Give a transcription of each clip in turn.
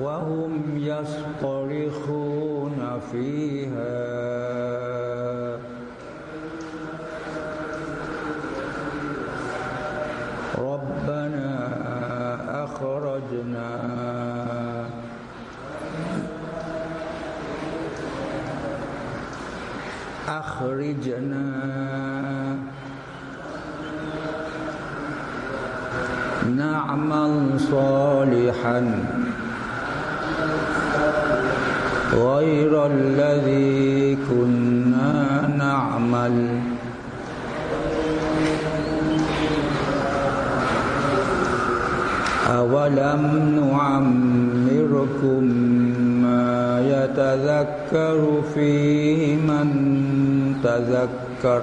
وهم يصطرخون فيها. ربنا أخرجنا. أخرجنا. نعمل صالحا. غير الذي كنا نعمل. أولم نعمركم ما يتذكر فيه من تذكر؟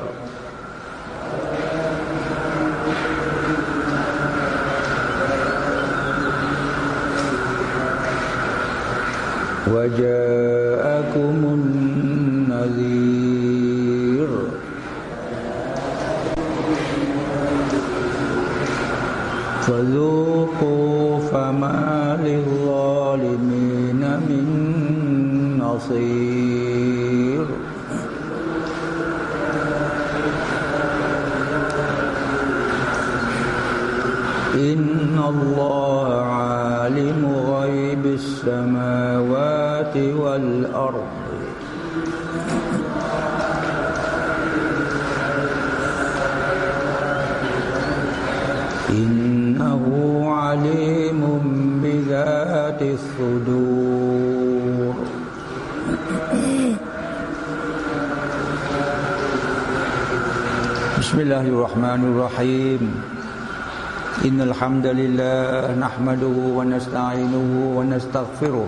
وجاءكم النذير. فذوقوا فما للظالمين من نصير. إن الله عالم غيب السماوات والأرض. إنه عليم بذات الصدور. بسم الله الرحمن الرحيم. إن الحمد لله نحمده ونستعينه ونستغفره.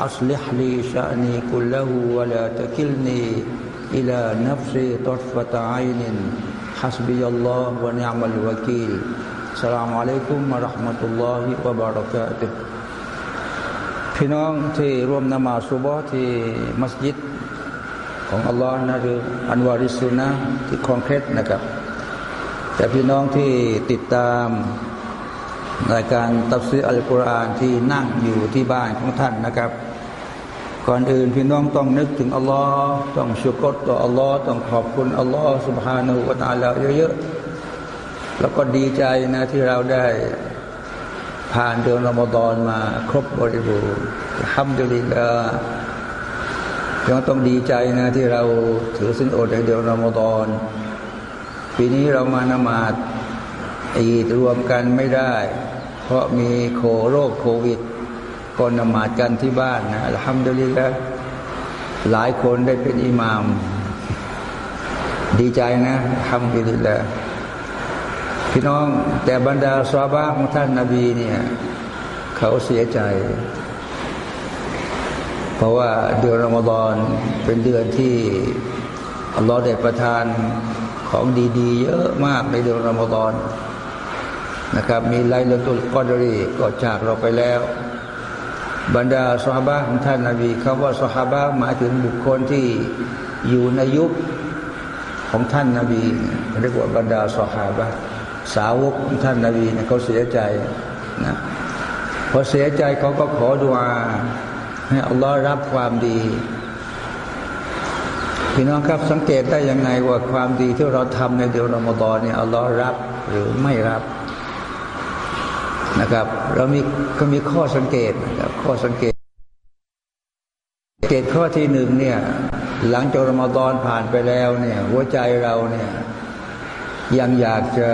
أصلح لي شأني كله ولا تكلني إلى نفسي طرفة عين حسبي الله ونعم الوكيل السلام عليكم ورحمة الله وبركاته พี่น้องที่ร่วมนมาสุบฮ์ที่มัสยิดของอัลลอฮ์นะหรืออันวาริสุนะที่คอนเครตนะครับ แต่พี่น้องที่ติดตามรายการตัฟซีอัลกุรอานที่นั่งอยู่ที่บ้านของท่านนะครับ ก่อนอื่นพี่น้องต้องนึกถึงอัลลอฮ์ต้องชุกรต่ออัลลอฮ์ต้องขอบคุณอัลลอฮ์สุบฮานาอูตาลาเยอะๆแล้วก็ดีใจนะที่เราได้ผ่านเดือนละมดอนมาครบบริบูรณ์ฮัมดุลิลลายังต้องดีใจนะที่เราถือสินอดในเดือนละมดอนปีนี้เรามานมาดอีดรวมกันไม่ได้ เพราะมีโคโรคโควิด ก็นมาดกันที่บ้านนะทำดุลิลาหลายคนได้เป็นอิหมาม ดีใจนะทำดุลิลาพี่น้องแต่บรรดาซาบะของท่านนาบีเนี่ย เขาเสียใจ เพราะว่าเดือนรอมฎอนเป็นเดือนที่อัลลอฮฺได้ประทานของดีๆ เยอะมากในเดือนรอมฎอนนะครับ มีไลลตุลกอดรีก็จากเราไปแล้ว บรรดาสฮาบะของท่านนาบีคำว่าสฮาบะหมายถึงบุคคลที่อยู่ในยุคของท่านนาบีเรียกว่าบรรดาสหาบะสาวกของท่านนาบีเนี่ยเขาเสียใจนะพอเสียใจเขาก็ขอดุอาให้อัลลอฮ์รับความดีพี่น้องครับสังเกตได้ยังไงว่าความดีที่เราทำในเดือนรอมฎอนเนี่ยอัลลอฮ์รับหรือไม่รับ นะครับ เรามีก็มีข้อสังเกตนะครับข้อสังเกตเกตข้อที่หนึ่งเนี่ย หลังจากรมฎอนผ่านไปแล้วเนี่ย หัวใจเราเนี่ย ยังอยากจะ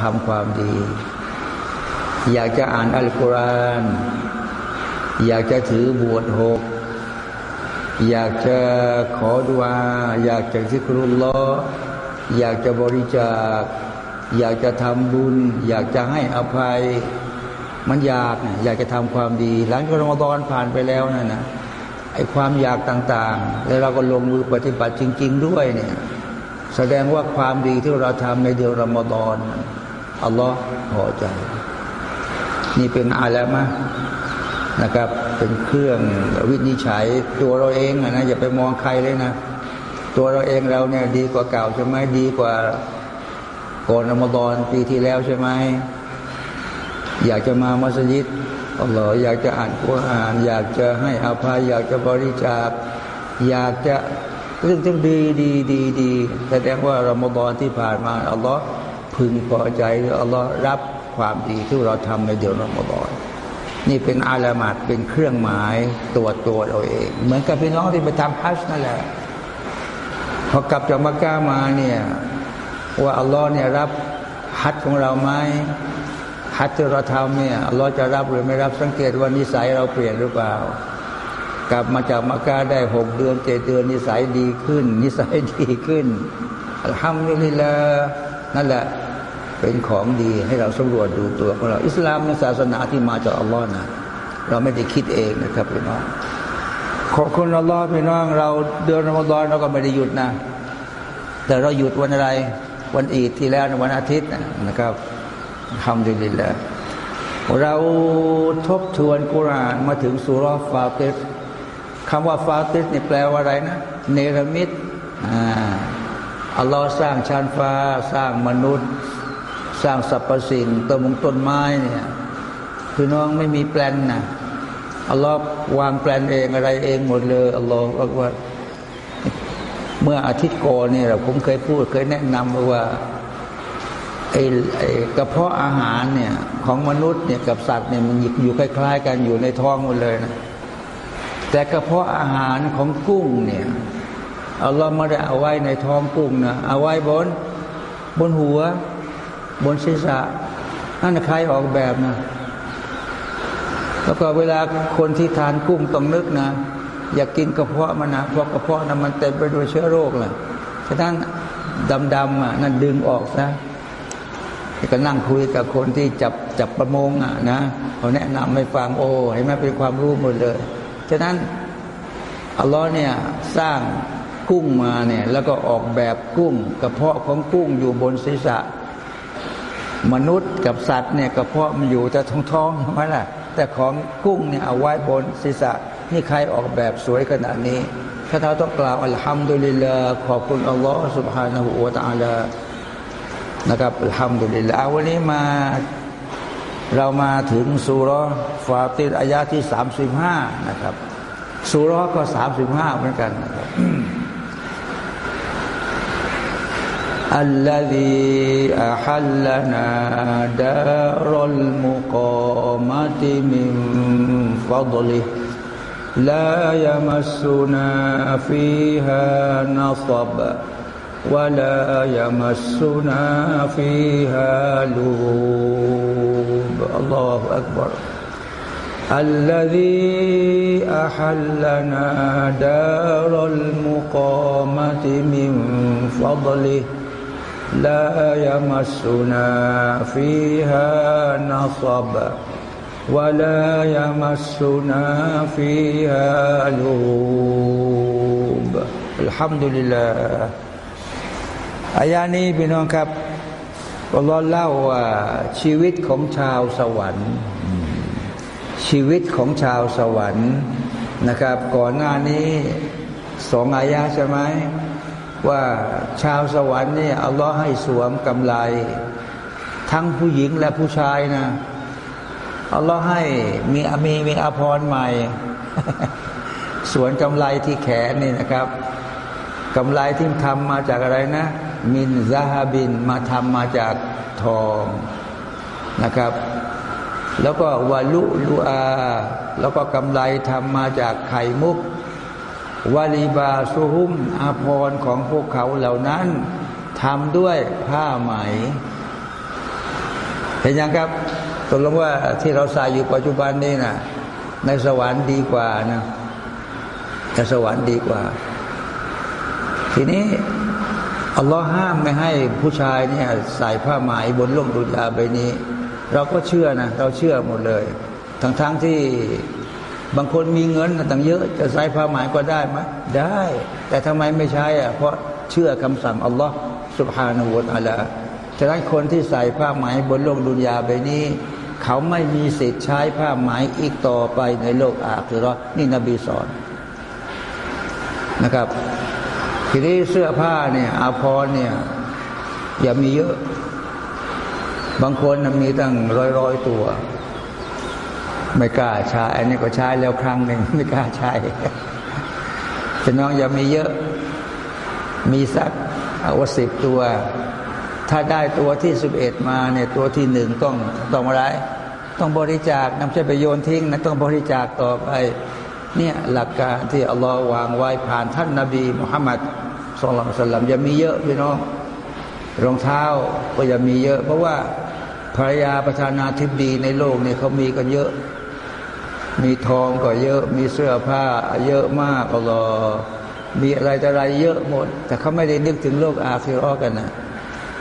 ทำความดี อยากจะอ่านอัลกุรอานอยากจะถือบวชหกอยากจะขอดุอาอยากจะซิกรุลลออยากจะบริจาค อยากจะทำบุญ อยากจะให้อภัย มันอยากอยากจะทำความดี หลังจากรอมฎอนผ่านไปแล้วนั่นนะไอ้ความอยากต่างๆ แล้วเราก็ลงมือปฏิบัติจริง ๆ ด้วยเนี่ย แสดงว่าความดีที่เราทำในเดือนรอมฎอนอัลลอฮ์พอใจ นี่เป็นอะไรมะนะครับ เป็นเครื่องวินิจฉัยตัวเราเองนะอย่าไปมองใครเลยนะ ตัวเราเองเราเนี่ยดีกว่าเก่าใช่ไหมดีกว่า ก่อนอมฎอนปีที่แล้วใช่ไหมอยากจะมามัสยิดอัลลอฮ์อยากจะอ่านกุรอาน อยากจะให้อภัยอยากจะบริจาค อยากจะเรื่องที่ดีดีดีดีแสดงว่ารอมฎอนที่ผ่านมาอัลลอฮ์พึงพอใจอัลลอฮ์รับความดีที่เราทำในเดือนรอมฎอนนี่เป็นอาลามัดเป็นเครื่องหมายตัวตัวเราเอง เหมือนกับพี่น้องที่ไปทำฮัจญ์นั่นแหละพอกลับจากมักกะมาเนี่ย ว่าอัลลอฮ์เนี่ยรับฮัจญ์ของเราไหมฮัจญ์ที่เราทำเนี่ยอัลลอฮ์จะรับหรือไม่รับสังเกตว่านิสัยเราเปลี่ยนหรือเปล่า กลับมาจากมักกะได้หกเดือนเจ็ดเดือนนิสัยดีขึ้น นิสัยดีขึ้นอัลฮัมดุลิลละนั่นแหละเป็นของดีให้เราสำรวจดูตัวของเราอิสลามเป็นศาสนาที่มาจากอัลลอฮ์นะเราไม่ได้คิดเองนะครับพี่น้องขอบคุณอัลลอฮ์พี่น้องเราเดือนรอมฎอนเราก็ไม่ได้หยุดนะ แต่เราหยุดวันอะไร วันอีดที่แล้วในวันอาทิตย์นะครับทำดีดีแล้วเราทบทวนกุรานมาถึงสุรฟาติสคำว่าฟาติสนี่แปลว่าอะไรนะ เนรมิตอัลลอฮ์สร้างชั้นฟ้า สร้างมนุษย์ สร้างสรรพสิ่งต้นมงต้นไม้เนี่ยคือน้องไม่มีแปลนนะอัลลอฮ์วางแปลนเองอะไรเองหมดเลยอัลลอฮ์บอกว่า เมื่ออาทิตย์ก่อนเนี่ยผมเคยพูดเคยแนะนำว่าไอ้ไอกระเพาะอาหารเนี่ยของมนุษย์เนี่ยกับสัตว์เนี่ยมันอยู่คล้าย ๆ กันอยู่ในท้องหมดเลยนะแต่กระเพาะอาหารของกุ้งเนี่ยเอัลลอฮ์ไม่ได้เอาไว้ในท้องกุ้งนะเอาไว้บนบนหัว บนศีรษะนั่นใครออกแบบนะแล้วก็เวลาคนที่ทานกุ้งต้องนึกนะ อยากกินกระเพาะมันนะเพราะกระเพาะนั้นมันเต็มไปด้วยเชื้อโรคแหละฉะนั้นดำๆอะนั่นดึงออกซะก็นั่งคุยกับคนที่จับจับประมงอะนะเขาแนะนำให้ฟังโอ้เห็นไหมเป็นความรู้หมดเลย ฉะนั้นอัลลอฮ์เนี่ยสร้างกุ้งมาเนี่ยแล้วก็ออกแบบกุ้ง กระเพาะของกุ้งอยู่บนศีรษะ มนุษย์กับสัตว์เนี่ยกระเพาะมันอยู่แต่ท้องท้องใช่ไหมล่ะแต่ของกุ้งเนี่ยเอาไว้บนศีรษะ นี่ใครออกแบบสวยขนาดนี้ถ้าเราต้องกล่าวอัลฮัมดุลิลลาขอบคุณอัลลอฮฺ سبحانه และ تعالى นะครับอัลฮัมดุลิลลาวันนี้มาเรามาถึงสุรฟาติรอายาที่สามสิบห้านะครับสุรก็สามสิบห้าเหมือนกันนะครับ الذي أحلنا دار المقامة من فضله لا يمسنا فيها نصب ولا يمسنا فيها لوب. الله أكبر. الذي أحلنا دار المقامة من فضله لا يمسنا فيها نصب ولا يمسنا فيها لوب الحمد لله อายานี้พี่น้องครับอัลลอฮ์เล่าว่าชีวิตของชาวสวรรค์ ชีวิตของชาวสวรรค์นะครับ ก่อนหน้านี้ สองอายาใช่ไหมว่าชาวสวรรค์นี่อัลลอฮ์ให้สวมกำไลทั้งผู้หญิงและผู้ชายนะ อัลลอฮ์ให้มีมีมีอภรใหม่ สวนกำไลที่แขนนี่นะครับกำไลที่ทำมาจากอะไรนะ มินซาฮาบินมาทำมาจากทองนะครับ แล้วก็วาลุลูอา แล้วก็กำไลทำมาจากไข่มุกวาลีบาสุฮุมอาภรของพวกเขาเหล่านั้นทำด้วยผ้าไหม เห็นยังครับ ตกลงว่าที่เราใส่อยู่ปัจจุบันนี้นะในสวรรค์ดีกว่านะในสวรรค์ดีกว่า ทีนี้อัลลอฮ์ห้ามไม่ให้ผู้ชายเนี่ยใส่ผ้าไหมบนโลกดุจยาใบนี้ เราก็เชื่อนะเราเชื่อหมดเลย ทั้งๆทที่บางคนมีเงินต่างเยอะ จะใส่ผ้าไหมก็ได้ไหมได้ แต่ทำไมไม่ใช้อะเพราะเชื่อคำสั่งอัลลอฮ์สุบฮานาอูตอัลาฉะนั้นคนที่ใส่ผ้าไหมบนโลกดุนยาใบนี้ เขาไม่มีสิทธิ์ใช้ผ้าไหมอีกต่อไปในโลกอาคือรอนี่นบีสอนนะครับ ทีนี้เสื้อผ้าเนี่ยอาภรเนี่ย อย่ามีเยอะ บางคนมีตั้งร้อยร้อยตัว ไม่กล้าใช้อันนี้ก็ใช้แล้วครั้งหนึ่งไม่กล้าใช้แต่น้องอย่ามีเยอะ มีสักเอาสิบตัว ถ้าได้ตัวที่สิบเอ็ดมาเนี่ยตัวที่หนึ่งต้องต้องอะไร ต้องบริจาคนำใช้ไปโยนทิ้งนะต้องบริจาคต่อไปเนี่ยหลักการที่อัลลอฮ์วางไว้ผ่านท่านนาบีมุฮัมมัดสุลต่านลัมอย่ามีเยอะพี่น้องรองเท้าก็อย่ามีเยอะ เพราะว่าภรรยาประธานาธิบดีในโลกเนี่ยเขามีกันเยอะ มีทองก็เยอะ มีเสื้อผ้า เยอะมากอัลลอฮ์มีอะไรแต่อะไรเยอะหมด แต่เขาไม่ได้นึกถึงโลกอาคิรอกันนะ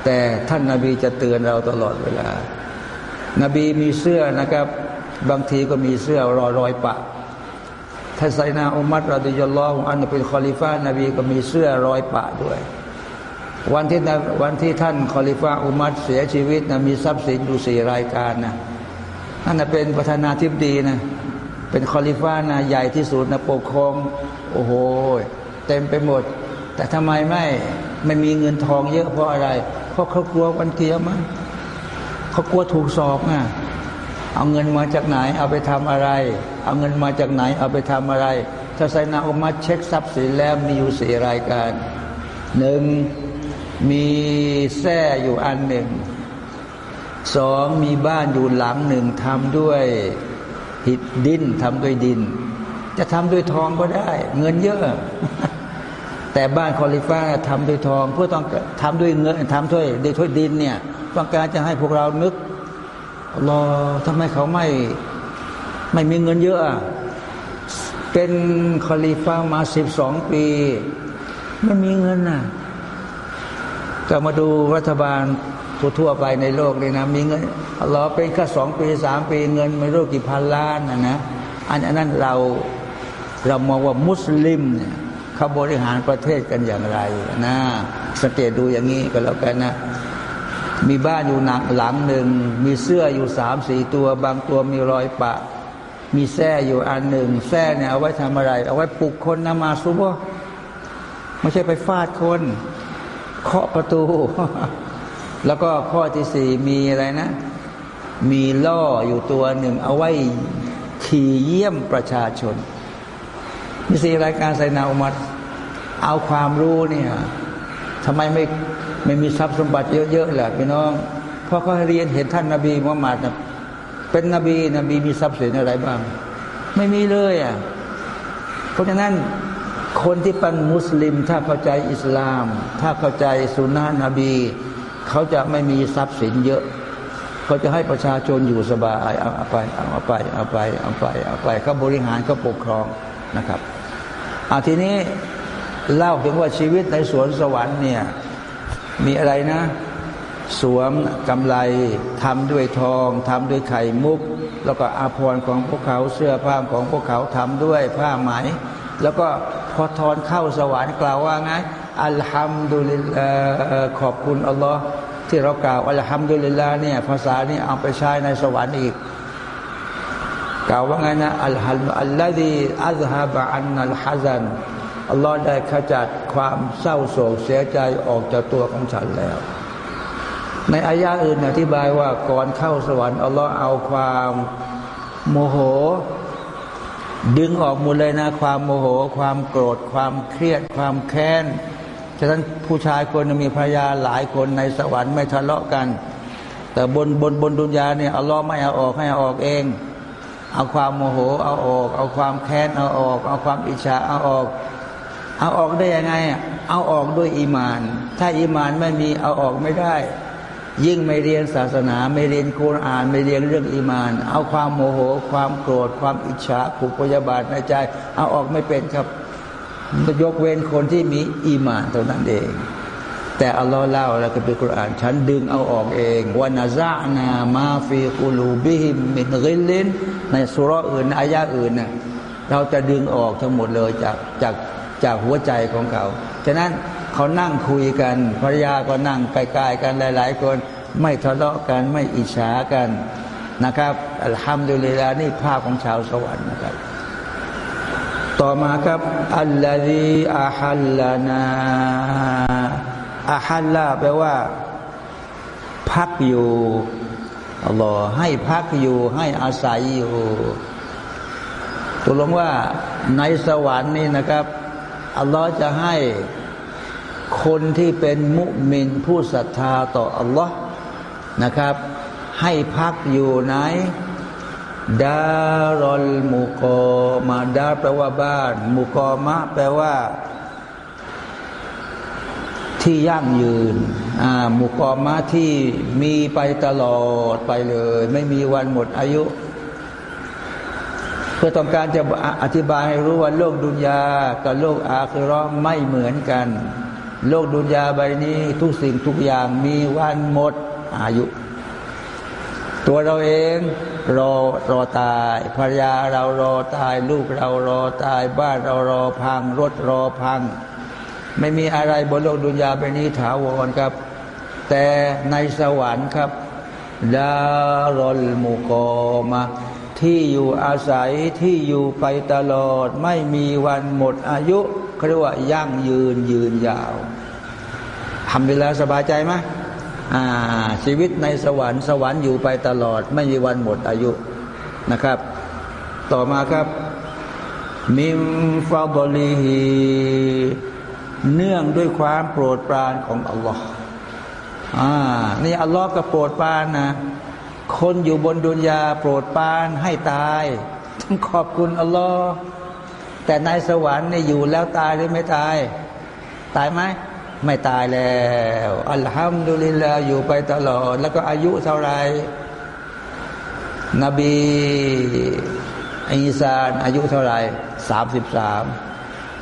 แต่ท่านนาบีจะเตือนเราตลอดเวลา นบีมีเสื้อนะครับ บางทีก็มีเสื้อรอรอยปะท่านไซนาอุมัตรอดิยลลอฮอันเป็นคอลิฟ้านี่ก็มีเสื้อรอยปะด้วย วันที่วันที่ท่านคอลิฟ้าอุมัรเสียชีวิตนะมีทรัพย์สินอยู่สี่รายการนะนั่นเป็นประธานาธิบดีนะเป็นคอลิฟ้านะใหญ่ที่สุดนะปกครองโอ้โห เต็มไปหมด แต่ทำไมไม่ไม่มีเงินทองเยอะเพราะอะไร เพราะเขากลัววันเกียรมั้งเขากลัวถูกสอบไงเอาเงินมาจากไหน เอาไปทำอะไร เอาเงินมาจากไหน เอาไปทำอะไรถ้าไซนาออกมาเช็คทรัพย์สินแล้วมีอยู่สี่รายการหนึ่งมีแส้อยู่อันหนึ่งสองมีบ้านอยู่หลังหนึ่งทำด้วยหิดดินทำด้วยดิน จะทำด้วยทองก็ได้ เงินเยอะ แต่บ้านคอลิฟ้าทำด้วยทองเพื่อต้องทำด้วยเงินทำด้วยด้วยดินเนี่ยต้องการจะให้พวกเรานึกรอทำไมเขาไม่ไม่มีเงินเยอะ เป็นคอลิฟ้ามาสิบสองปีไม่มีเงินน่ะก็มาดูรัฐบาลทั่วไปในโลกเลยนะมีเงินเราเป็นแค่สองปีสามปีเงินไม่รู้กี่พันล้านนะนะอันนั้นเราเรามองว่ามุสลิมเนี่ย เขาบริหารประเทศกันอย่างไรนะสังเกตดูอย่างนี้ก็แล้วกันนะ มีบ้านอยู่หนักหลังหนึ่ง มีเสื้ออยู่สามสี่ตัว บางตัวมีรอยปะ มีแส้อยู่อันหนึ่งแส้เนี่ยเอาไว้ทำอะไร เอาไว้ปลุกคนนมาซุบไม่ใช่ไปฟาดคนเคาะประตู แล้วก็ข้อที่สี่มีอะไรนะ มีล่ออยู่ตัวหนึ่ง เอาไว้ขี่เยี่ยมประชาชน มีสี่รายการไซนาอุมัดเอาความรู้เนี่ยทำไมไม่ไม่มีทรัพย์สมบัติเยอะๆแหละพี่น้องเพราะเขาเรียนเห็นท่านนาบีมุฮัมมัดเป็นนบีนบีมีทรัพย์สินอะไรบ้าง ไม่มีเลยอะเพราะฉะนั้นคนที่เป็นมุสลิม ถ้าเข้าใจอิสลาม ถ้าเข้าใจสุนนะนบี เขาจะไม่มีทรัพย์สินเยอะเขาจะให้ประชาชนอยู่สบายเอาไปเอาไปเอาไปเอาไปเอาไปเขาบริหารเขาปกครองนะครับ อาทีนี้เล่าถึงว่าชีวิตในสวนสวรรค์เนี่ยมีอะไรนะ สวมกำไลทำด้วยทองทำด้วยไข่มุก แล้วก็อาภรณ์ของพวกเขาเสื้อผ้าของพวกเขาทำด้วยผ้าไหม แล้วก็พอทอนเข้าสวรรค์กล่าวว่าไงอัลฮัมดุลิลขอบคุณอัลลอฮ์ที่เรากล่าวอัลฮัมดุลิลลาเนี่ยภาษานี้เอาไปใช้ในสวรรค์อีก กล่าวว่าไงนะอัลฮัมอัลลอฮีอัลฮะบะอันนัลฮะซันอัลลอฮ์ได้ขจัดความเศร้าโศกเสียใจออกจากตัวของฉันแล้ว ในอายะอื่นอธิบายว่าก่อนเข้าสวรรค์อัลลอฮ์เอาความโมโห ดึงออกหมดเลยนะ ความโมโห ความโกรธ ความเครียด ความแค้นฉะนั้นผู้ชายคนมีภรรยาหลายคนในสวรรค์ไม่ทะเลาะกัน แต่บนบนบนดุนยาเนี่ยอัลลอฮ์ไม่เอาออกให้ออกเอง เอาความโมโหเอาออก เอาความแค้นเอาออก เอาความอิจฉาเอาออก เอาออกได้ยังไง เอาออกด้วยอีมาน ถ้าอีมานไม่มีเอาออกไม่ได้ ยิ่งไม่เรียนศาสนา ไม่เรียนคุราน ไม่เรียนเรื่องإيمان เอาความโมโห ความโกรธ ความอิจฉาผูกพยาบาทในใจ เอาออกไม่เป็นครับยกเว้นคนที่มีإيمان เท่านั้นเอง แต่อัลลอฮ์เล่าแล้วก็เป็นคุรานฉันดึงเอาออกเองونزعنا ما في قلوبهم من غل ในسورة อื่น آية อื่นน่ะเราจะดึงออกทั้งหมดเลยจากจากจากหัวใจของเขา ฉะนั้นเขานั่งคุยกันภรรยาก็นั่งใกลๆกันหลาย ๆ คนไม่ทะเลาะกันไม่อิจฉากันนะครับอัลฮัมดุลิลลาห์นี่ภาพของชาวสวรรค์นะครับ ต่อมาครับอัลลอฮีอาฮัลลานา อาฮัลลาแปลว่า พักอยู่อัลลอฮ์ให้พักอยู่ ให้อาศัยอยู่ตกลงว่าในสวรรค์นี่นะครับอัลลอฮ์จะให้คนที่เป็นมุมินผู้ศรัทธาต่ออัลลอฮ์นะครับ ให้พักอยู่ไหนดารอลมุกอมาดาแปลว่าบ้าน มุกอมะแปลว่า ที่ยั่งยืนอ่ามุกอมะที่มีไปตลอดไปเลย ไม่มีวันหมดอายุ เพื่อต้องการจะอธิบายให้รู้ว่าโลกดุนยากับโลกอาคือรอไม่เหมือนกัน โลกดุนยาใบนี้ทุกสิ่งทุกอย่างมีวันหมดอายุ ตัวเราเองรอรอตายภรรยาเรารอตาย ลูกเรารอตาย บ้านเรารอพัง รถรอพัง ไม่มีอะไรบนโลกดุนยาไปนี้ถาวรครับ แต่ในสวรรค์ครับดารอลมุกอมาที่อยู่อาศัยที่อยู่ไปตลอด ไม่มีวันหมดอายุเขาเรียกว่ายั่งยืนยืนยาวทำเวลาสบายใจไหมชีวิตในสวรรค์สวรรค์อยู่ไปตลอด ไม่มีวันหมดอายุนะครับ ต่อมาครับ มิมฟาบลีฮี เนื่องด้วยความโปรดปรานของอัลลอฮ์อ่านี่อัลลอฮ์ก็โปรดปรานนะ คนอยู่บนดุนยาโปรดปรานให้ตายต้องขอบคุณอัลลอฮ์แต่ในสวรรค์นี่อยู่แล้วตายหรือไม่ตาย ตายไหมไม่ตายแล้วอัลฮัมดุลิลลาอยู่ไปตลอด แล้วก็อายุเท่าไร นบีอิสานอายุเท่าไรสามสิบสาม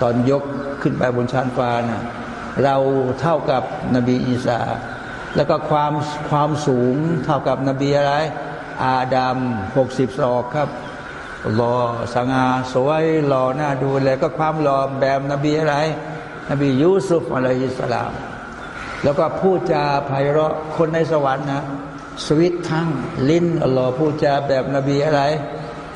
ตอนยกขึ้นไปบนชั้นฟ้านะเราเท่ากับนบีอีสาแล้วก็ความความสูงเท่ากับนบีอะไร อาดัมหกสิบศอกครับรอสง่าสวยหล่อหน้าดูเลยก็ความหล่อแบบนบีอะไร นบียูซุฟอะลัยฮิสลาม แล้วก็พูดจาไพเราะคนในสวรรค์นะสวิตทั้งลิ้นอัลลอพูดจาแบบนบีอะไร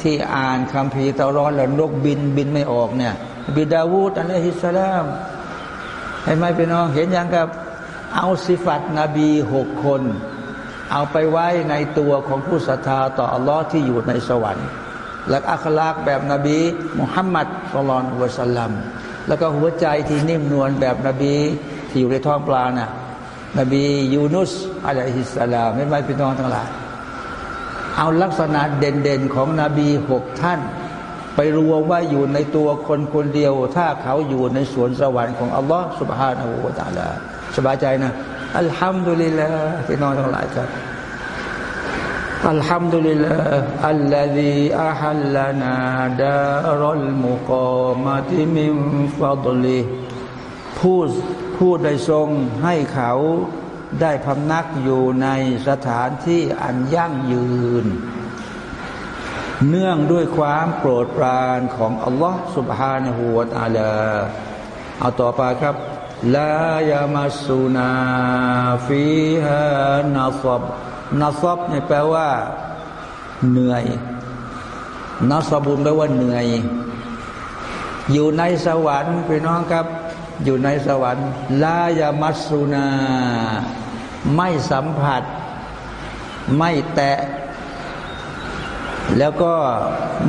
ที่อ่านคำพีตาร้อนแล้วนกบินบินไม่ออกเนี่ย บิดาวูดอะลัยฮิสสลามเห็นไหมพี่น้องเห็นยังครับ เอาสิฟัตนบีหกคน เอาไปไว้ในตัวของผู้ศรัทธาต่ออัลลอฮ์ที่อยู่ในสวรรค์และอัคลากแบบนบีมุฮัมมัดสุลลัลวะสัลลัมแล้วก็หัวใจที่นิ่มนวลแบบนบีที่อยู่ในท้องปลานะ่ะนบียูนุสอะลัยฮิสสลามไม่ไม่พี่น้องทั้งหลายเอาลักษณะเด่นๆของนบีหกท่าน ไปรวมว่าอยู่ในตัวคนคนเดียว ถ้าเขาอยู่ในสวนสวรรค์ของอัลลอฮ์สุบฮานาหูตาลาสบายใจนะอัลฮัมดุลิลลาห์พี่น้องทั้งหลายครับอัลฮัมดุลิลลาห์อัลลอฮีอัฮัลลานาดารอลมุกอมาติมิมฟาดลีผู้ผู้ได้ทรงให้เขาได้พำนักอยู่ในสถานที่อันยั่งยืน เนื่องด้วยความโปรดปรานของอัลลอฮ์สุบฮานะฮูวาตาลาเอาต่อไปครับลายามาสูนาฟีฮานาซอบนาซอบเนี่ยแปลว่า เหนื่อยนาซอบุนแปลว่าเหนื่อย อยู่ในสวรรค์พี่น้องครับ อยู่ในสวรรค์ลายามัสูนา ไม่สัมผัส ไม่แตะ แล้วก็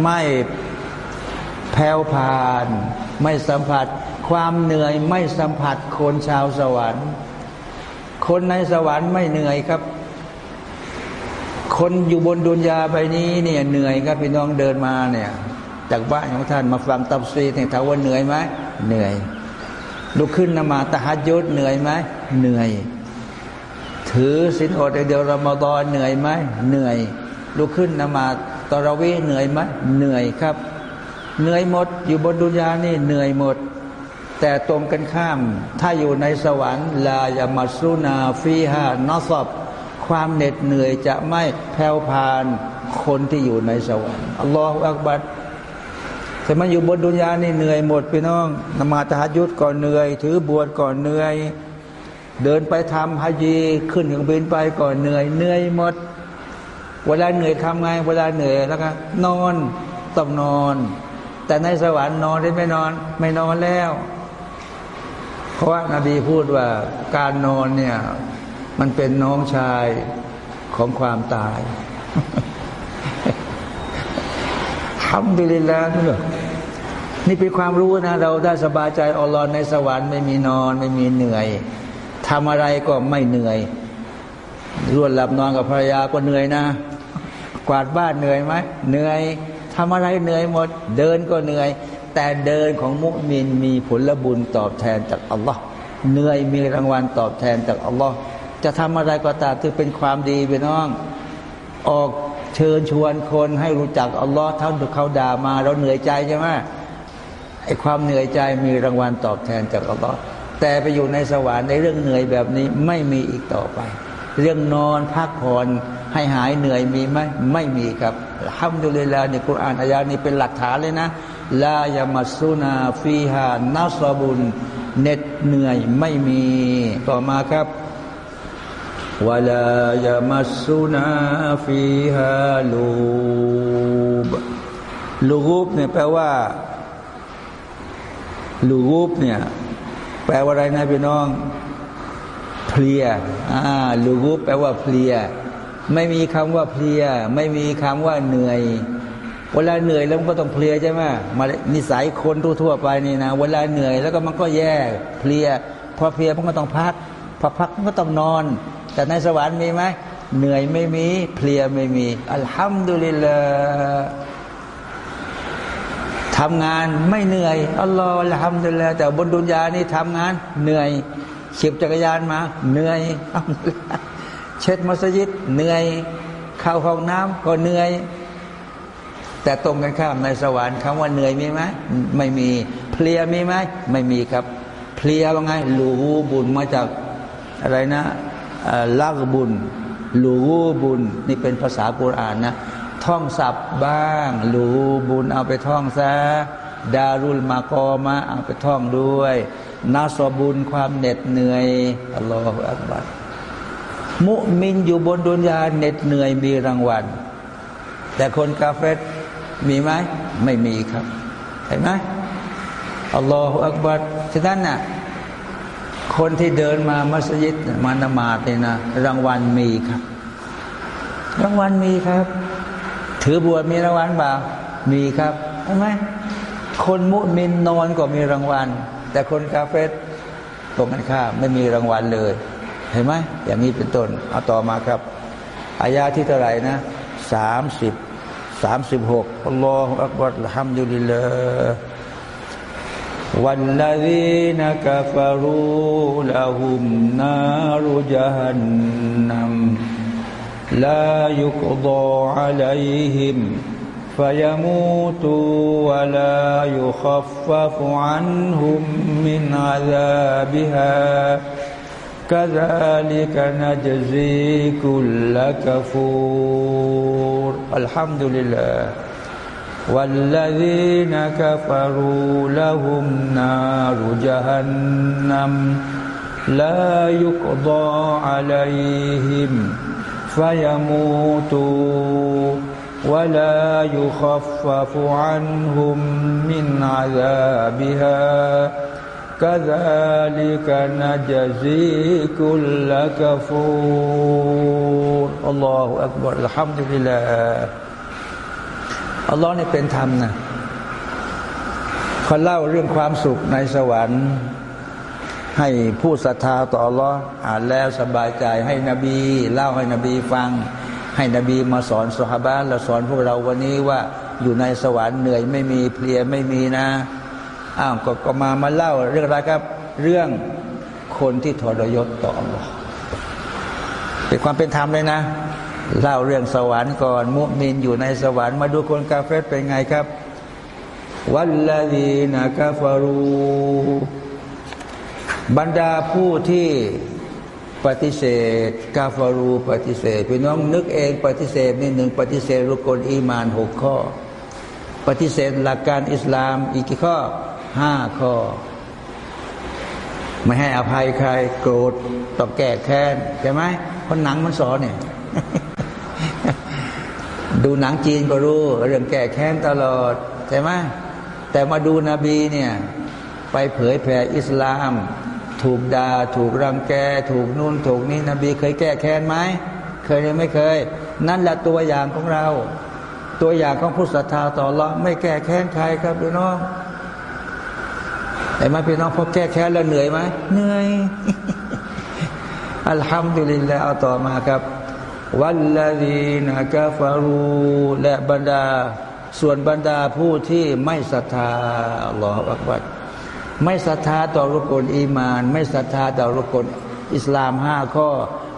ไม่แผ่วผ่าน ไม่สัมผัส ความเหนื่อยไม่สัมผัสคนชาวสวรรค์ คนในสวรรค์ไม่เหนื่อยครับ คนอยู่บนดุนยาไปนี้เนี่ยเหนื่อยครับพี่น้องเดินมาเนี่ยจากบ้านของท่านมาฟังตับซีเนี่ยถามว่าเหนื่อยไหมเหนื่อยลุกขึ้นนมาตะฮัดยุดเหนื่อยไหมเหนื่อย ถือสินอดเดียวรอมฎอนเหนื่อยไหมเหนื่อยลุกขึ้นนมา ตะรวีเหนื่อยไหมเหนื่อยครับ เหนื่อยหมด อยู่บนดุนยานี่เหนื่อยหมด แต่ตรงกันข้าม ถ้าอยู่ในสวรรค์ลายามัสุนาฟีฮานอสอบความเหน็ดเหนื่อยจะไม่แผ่วพานคนที่อยู่ในสวรรค์อัลลอฮฺอักบัดแต่มาอยู่บนดุนยานี่เหนื่อยหมดพี่น้องนมาตะฮัดยุดก่อนเหนื่อย ถือบวชก่อนเหนื่อย เดินไปทำฮัจีขึ้นเครื่องบินไปก่อนเหนื่อยเหนื่อยหมด เวลาเหนื่อยทำไง เวลาเหนื่อยแล้วก็นอนต้องนอน แต่ในสวรรค์นอนได้ไม่นอน ไม่นอนแล้ว เพราะว่านาบีพูดว่าการนอนเนี่ย มันเป็นน้องชายของความตายทำดีเลยแล้วนี่หรอนี่เป็นความรู้นะ เราได้สบายใจอัลลอฮ์ในสวรรค์ไม่มีนอน ไม่มีเหนื่อยทำอะไรก็ไม่เหนื่อยร่วนหลับนอนกับภรรยาก็เหนื่อยนะ กวาดบ้านเหนื่อยไหมเหนื่อยทำอะไรเหนื่อยหมด เดินก็เหนื่อย แต่เดินของมุมินมีผลบุญตอบแทนจากอัลลอฮ์เหนื่อยมีรางวัลตอบแทนจากอัลลอฮ์จะทำอะไรก็ตามที่เป็นความดีไปน้อง ออกเชิญชวนคนให้รู้จักอัลลอฮ์ท่านเขาด่ามาเราเหนื่อยใจใช่ไหมไอ้ความเหนื่อยใจมีรางวัลตอบแทนจากอัลลอฮ์แต่ไปอยู่ในสวรรค์ในเรื่องเหนื่อยแบบนี้ไม่มีอีกต่อไป เรื่องนอนพักผ่อนให้หายเหนื่อยมีไหมไม่มีครับห้ามดูเลยละในคุรานอายานี้เป็นหลักฐานเลยนะลายามัสุนาฟีฮานาสบุนเน็ดเหนื่อยไม่มีต่อมาครับวลายามัสุนาฟีฮาลูบลูบเนี่ยแปลว่าลูบเนี่ยแปลว่าอะไรนะพี่น้อง เพลียอ่าลูบูแปลว่าเพลีย ไม่มีคำว่าเพลีย ไม่มีคำว่าเหนื่อยเวลาเหนื่อยแล้วมันก็ต้องเพลียใช่ไหมมานิสัยคนทั่วๆไปนี่นะเวลาเหนื่อยแล้วก็มันก็แย่เพลียพอเพลียมันก็ต้องพักพอพักมันก็ต้องนอน แต่ในสวรรค์มีไหมเหนื่อยไม่มี เพลียไม่มี อัลฮัมดุลิลลาทำงานไม่เหนื่อยอัลลอฮฺลฮัมดุลิลละแต่บนดุนยานี่ทำงานเหนื่อย ขีบจักรยานมา เหนื่อย เช็ดมัสยิดเหนื่อย เข้าห้องน้ำก็เหนื่อย แต่ตรงกันข้ามในสวรรค์คำว่าเหนื่อยมีไหมไม่มีเพลียมีไหมไม่มีครับ เพลียว่าไงหลูบุญมาจากอะไรนะลากบุญหลูบุญ นี่เป็นภาษากุรอานนะท่องศัพท์บ้างรู้บุญเอาไปท่องซะดารุลมากอมาเอาไปท่องด้วย นาสบุญความเหน็ดเหนื่อยอัลลอฮฺอักบัรมุมินอยู่บนดุนยาเหน็ดเหนื่อยมีรางวัล แต่คนกาเฟตมีไหมไม่มีครับ เห็นไหมอัลลอฮฺอักบัรฉะนั้นน่ะคนที่เดินมามัสยิดมานมาดเนี่ยนะ รางวัลมีครับ รางวัลมีครับ ถือบวชมีรางวัลเปล่ามีครับใช่ไหมคนมุมินนอนก็มีรางวัล แต่คนกาเฟตตรงกันข้ามไม่มีรางวัลเลย เห็นไหมอย่างนี้เป็นต้น เอาต่อมาครับ อายาที่เท่าไหร่นะสามสิบสามสิบหกอัลลอฮฺอักบัรฮัมดุลิลลาห์ والذين كفروا لهم نار جهنم لا يقضى عليهم فيموتوا ولا يخفف عنهم من عذابها. كذلك نجزي كل كفور. الحمد لله. والذين كفروا لهم نار جهنم لا يقضى عليهم. فيموتوا ولا يخفف عنهم من عذابها كذلك نجزي كل كفور الله أكبر الحمد لله อัลลอฮ์นี่เป็นธรรมนะเขาเล่าเรื่องความสุขในสวรรค์ ให้ผู้ศรัทธาต่ออัลลอฮ์อ่านแล้วสบายใจให้นบี เล่าให้นบีฟัง ให้นบีมาสอนสุฮาบะและสอนพวกเราวันนี้ว่าอยู่ในสวรรค์เหนื่อยไม่มีเพลียไม่มีนะอ้าวกก็มามาเล่าเรื่องอะไรครับ เรื่องคนที่ทรยศต่ออัลลอฮ์เป็นความเป็นธรรมเลยนะ เล่าเรื่องสวรรค์ก่อน มุมินอยู่ในสวรรค์มาดูคนกาเฟตเป็นไงครับ วัลลาดีนากาฟารู บรรดาผู้ที่ ปฏิเสธ กาฟารูปฏิเสธพี่น้องนึกเองปฏิเสธนี่หนึ่งปฏิเสธรุกลอีมานหกข้อ ปฏิเสธหลักการอิสลามอีกกี่ข้อห้าข้อ ไม่ให้อภัยใครโกรธต้องแก้แค้นใช่ไหมคนหนังมันสอนเนี่ยดูหนังจีนก็รู้เรื่องแก้แค้นตลอดใช่ไหมแต่มาดูนบีเนี่ยไปเผยแผ่อิสลาม ถูกดา่าถูกรังแก ถูกนู่นถูกนี่นบีเคยแก้แค้นไหมเคยหรือไม่เคย นั่นแหละตัวอย่างของเรา ตัวอย่างของผู้ศรัทธาต่อละไม่แก้แค้นใครครับพี่น้องแต่มาพี่น้องพอแก้แค้นแล้วเหนื่อยไหมเหนื่อยอัลฮัมดุลิลลาห์เอาต่อมาครับวัลลดีนากาฟารูและบรรดา ส่วนบรรดาผู้ที่ไม่ศรัทธาอัลลอฮฺอักบัด ไม่ศรัทธาต่อรุกลอีมาน ไม่ศรัทธาต่อรุกลอิสลามห้าข้อ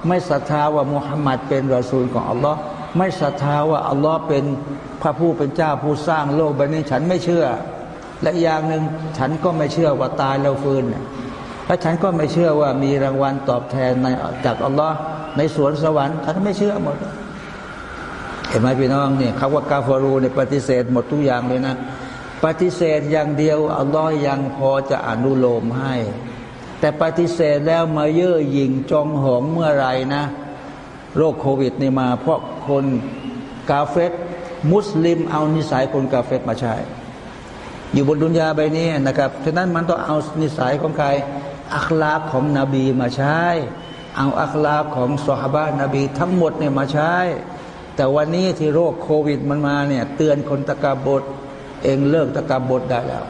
ไม่ศรัทธาว่ามุฮัมมัดเป็นรอซูลของอัลลอฮ์ไม่ศรัทธาว่าอัลลอฮ์เป็นพระผู้เป็นเจ้าผู้สร้างโลกใบนี้ฉันไม่เชื่อ และอย่างหนึ่งฉันก็ไม่เชื่อว่าตายแล้วฟื้นและฉันก็ไม่เชื่อว่ามีรางวัลตอบแทนในจากอัลลอฮ์ในสวนสวรรค์ท่านไม่เชื่อหมดเห็นไหมพี่น้องเนี่ยคำว่ากาฟารูเนี่ยปฏิเสธหมดทุกอย่างเลยนะ ปฏิเสธอย่างเดียวอัลลอฮ์ยังพอจะอนุโลมให้ แต่ปฏิเสธแล้วมาเย่อหยิ่งจองหองเมื่อไรนะ โรคโควิดนี่มา เพราะคนกาเฟตมุสลิมเอานิสัยคนกาเฟตมาใช้ อยู่บนดุนยาใบนี้นะครับฉะนั้นมันต้องเอานิสัยของใคร อัคลาของนบีมาใช้ เอาอัคลาของสฮาบะนบีทั้งหมดเนี่ยมาใช้ แต่วันนี้ที่โรคโควิดมันมาเนี่ยเตือนคนตะกาบด เองเลิกตะกาบดได้แล้ว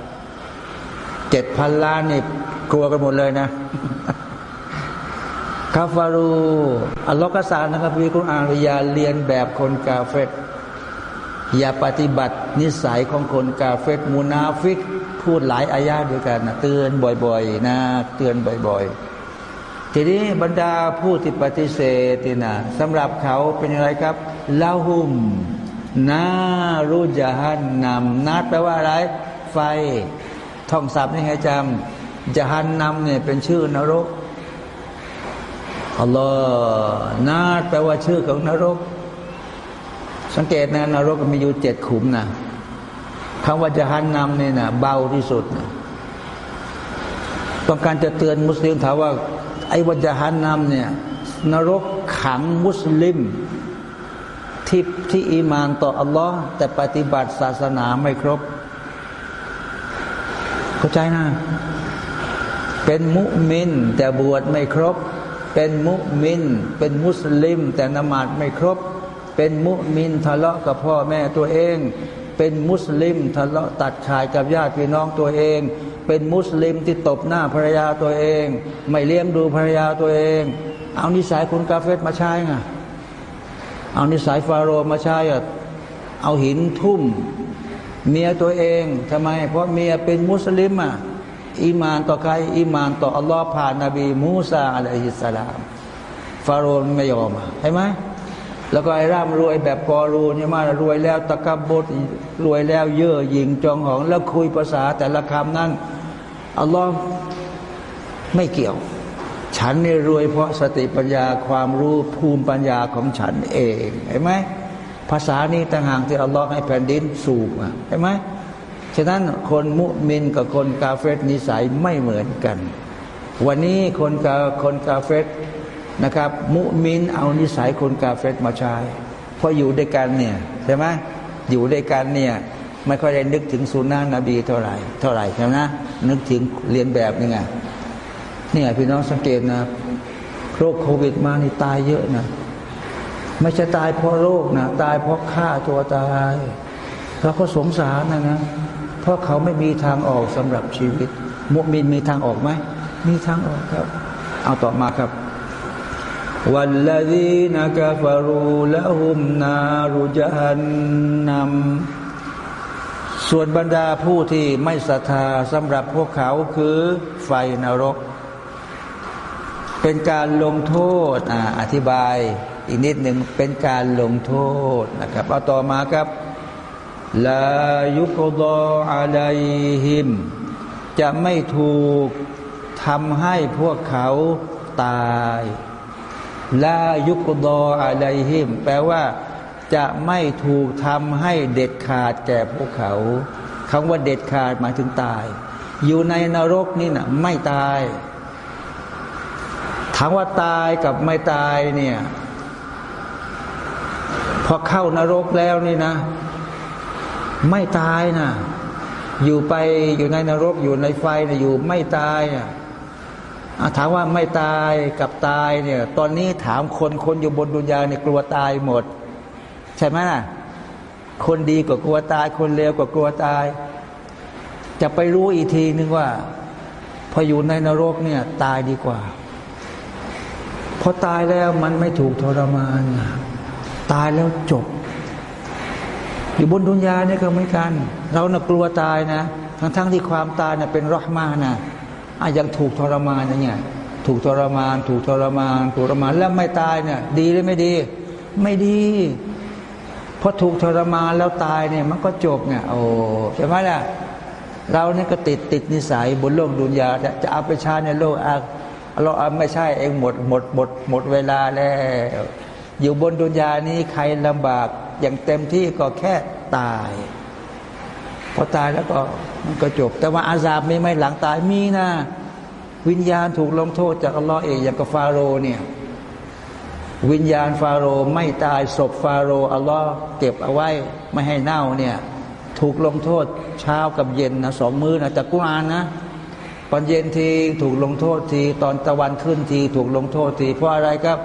เจ็ดพันล้านนี่กลัวกันหมดเลยนะคาฟารูอัลลอฮฺกษานะครับพี่คุณอานอย่าเรียนแบบคนกาเฟตอย่าปฏิบัตินิสัยของคนกาเฟตมูนาฟิก พูดหลายอายาด้วยกันนะเตือนบ่อยๆ นะ เตือนบ่อยๆ ทีนี้บรรดาผู้ที่ปฏิเสธนะสำหรับเขาเป็นอะไรครับลาหุม นารุจหันนำนัดแปลว่าอะไร ไฟ ท่องศัพท์นี่ให้จำจหันนำเนี่ยเป็นชื่อนรกอัลลอฮ์นาแปลว่าชื่อของนรก สังเกตนะนรกมีอยู่เจ็ดขุมนะคำว่าจหันนำเนี่ยนะเบาที่สุดนะต้องการจะเตือนมุสลิมถามว่า ไอ้วัจหานำเนี่ยนรกขังมุสลิม ที่ที่อีมานต่ออัลลอฮ์แต่ปฏิบัติศาสนาไม่ครบ เข้าใจนะ เป็นมุมิน แต่บวชไม่ครบ เป็นมุมิน เป็นมุสลิม แต่นมาดไม่ครบ เป็นมุมินทะเลาะกับพ่อแม่ตัวเอง เป็นมุสลิมทะเลาะตัดขาดกับญาติพี่น้องตัวเอง เป็นมุสลิมที่ตบหน้าภรรยาตัวเอง ไม่เลี้ยงดูภรรยาตัวเอง เอานิสัยคุณกาเฟตมาใช้ไง เอานิสัยฟาโรมาใช้เอาหินทุ่ม เมียตัวเองทำไม เพราะเมียเป็นมุสลิมอะอีมานต่อใครอีมานต่ออัลลอฮ์ผ่านนบีมูซาอะลัยฮิสสลามฟาโรห์ไม่ยอมใช่ไหมแล้วก็ไอ้ร่ำรวยแบบกอรูนี่มารวยแล้วตะกบดรวยแล้วเย่อหยิงจองหอง แล้วคุยภาษาแต่ละคำนั้นอัลลอฮ์ไม่เกี่ยว ฉันนี่รวยเพราะสติปัญญาความรู้ภูมิปัญญาของฉันเองเห็นไหมภาษานี้ต่างหากที่อัลลอฮ์ให้แผ่นดินสูบอะเห็นไหมฉะนั้นคนมุมินกับคนกาเฟตนิสัยไม่เหมือนกัน วันนี้คนกาคนกาเฟตนะครับ มุมินเอานิสัยคนกาเฟตมาใช้พออยู่ด้วยกันเนี่ยสช่ไหมอยู่ด้วยกันเนี่ยไม่ค่อยได้นึกถึงสุนนะนบีเท่าไหร่เท่าไหร่ใช่ไหมนึกถึงเรียนแบบนี่ไง เนี่ยพี่น้องสังเกตนะ โรคโควิดมานี่ตายเยอะนะ ไม่ใช่ตายเพราะโรคนะ ตายเพราะฆ่าตัวตายเราก็สงสารนะนะเพราะเขาไม่มีทางออกสำหรับชีวิต มุมินมีทางออกไหม มีทางออกครับ เอาต่อมาครับวันละดีนักาฟารูและหุมนารุจันนำส่วนบรรดาผู้ที่ไม่ศรัทธาสำหรับพวกเขาคือไฟนรก เป็นการลงโทษออธิบายอีกนิดหนึ่งเป็นการลงโทษนะครับเอาต่อมาครับลายุกดออะไรหิม จะไม่ถูกทำให้พวกเขาตายลายุกดออะไรหิม แปลว่า จะไม่ถูกทำให้เด็ดขาดแก่พวกเขาคำว่าเด็ดขาดหมายถึงตาย อยู่ในนรกนี่นะไม่ตายามว่าตายกับไม่ตายเนี่ย พอเข้านรกแล้วนี่นะ ไม่ตายนะอยู่ไปอยู่ในนรกอยู่ในไฟนะอยู่ไม่ตายอะถามว่าไม่ตายกับตายเนี่ย ตอนนี้ถามคนคนอยู่บนดุนยาเนี่ยกลัวตายหมด ใช่ไหมล่ะคนดีก็กลัวตาย คนเลวก็กลัวตาย จะไปรู้อีกทีนึงว่า พออยู่ในนรกเนี่ย ตายดีกว่า พอตายแล้วมันไม่ถูกทรมาน ตายแล้วจบ อยู่บนดุนยาเนี่ยก็เหมือนกัน เราน่ะกลัวตายนะ ทั้งๆทที่ความตายเน่ะเป็นรหมานะอะยังถูกทรมานอย่างเงี้ยถูกทรมาน ถูกทรมานถูกทรมานแล้วไม่ตายเนี่ย ดีหรือไม่ดี ไม่ดีพอถูกทรมานแล้วตายเนี่ยมันก็จบไงโอ้ใช่ไหมล่ะ เราเนี่ยก็ติดติดนิสัยบนโลกดุนยาจะเอาไปใช้ในโลกอา เราไม่ใช่เองหมดหมดหมดหมดเวลาแล้ว อยู่บนดุนยานี้ใครลำบากอย่างเต็มที่ก็แค่ตาย พอตายแล้วก็มันก็จบ แต่ว่าอาซาบไมีไหมหลังตายมีนะ วิญญาณถูกลงโทษจากอัลลอฮ์เองอย่างกับฟาโรเนี่ยวิญญาณฟาโรไม่ตายศพฟาโรอัลลอฮ์เก็บเอาไว้ไม่ให้เน่าเนี่ยถูกลงโทษเช้ากับเย็นนะสองมือนะจากกุรานนะ ตอนเย็นทีถูกลงโทษที ตอนตะวันขึ้นทีถูกลงโทษที เพราะอะไรครับ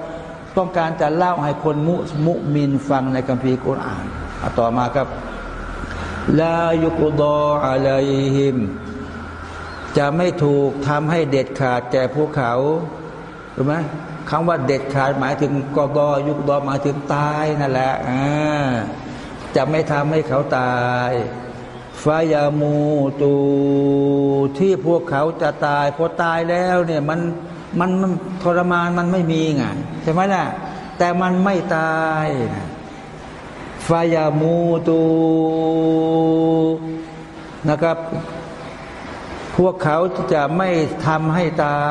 ต้องการจะเล่าให้คนมุมุมินฟังในคัมภีร์กุรอานต่อมาครับลายุกดออะไรหิม จะไม่ถูกทำให้เด็ดขาดแก่พวกเขารู้ไหมคำว่าเด็ดขาดหมายถึงกดอยุกดอหมายถึงตายนั่นแหละจะไม่ทำให้เขาตาย ฟายามูตูที่พวกเขาจะตายพอตายแล้วเนี่ยมันมันมันทรมานมันไม่มีไงใช่ไหมล่ะ แต่มันไม่ตายฟายามูตูนะครับ พวกเขาจะไม่ทำให้ตา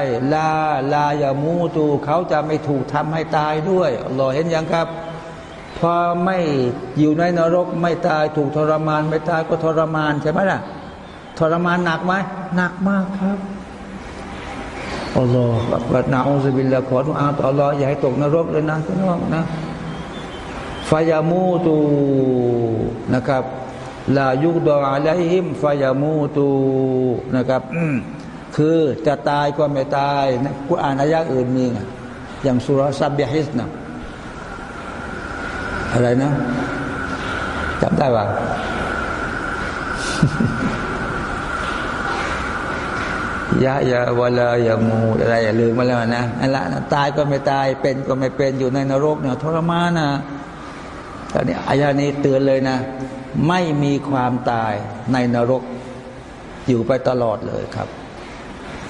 ยลาลายามูตูเขาจะไม่ถูกทำให้ตายด้วยรอเห็นยังครับ พอไม่อยู่ในนรกไม่ตายถูกทรมานไม่ตายก็ทรมานใช่ไหมล่ะ ทรมานหนักไหมหนักมากครับอัลลอฮฺบัดนาอุสบิลละขอทุอาต่ออัลลอฮ์อย่าให้ตกนรกเลยนะพี่น้องนะฟายามูตูนะครับลายุกดออะไรหิมฟายามูตูนะครับคือจะตายก็ไม่ตายกุอ่านอายะอื่นมีอย่างสุรสับเบฮิสนะ อะไรนะจำได้ป่ะยะยาวลายามูอะไรอย่าลืมมาแล้วนะอันละตายก็ไม่ตายเป็นก็ไม่เป็นอยู่ในนรกเนี่ยทรมานนะตอนนี้آية นี้เตือนเลยนะ ไม่มีความตายในนรก อยู่ไปตลอดเลยครับ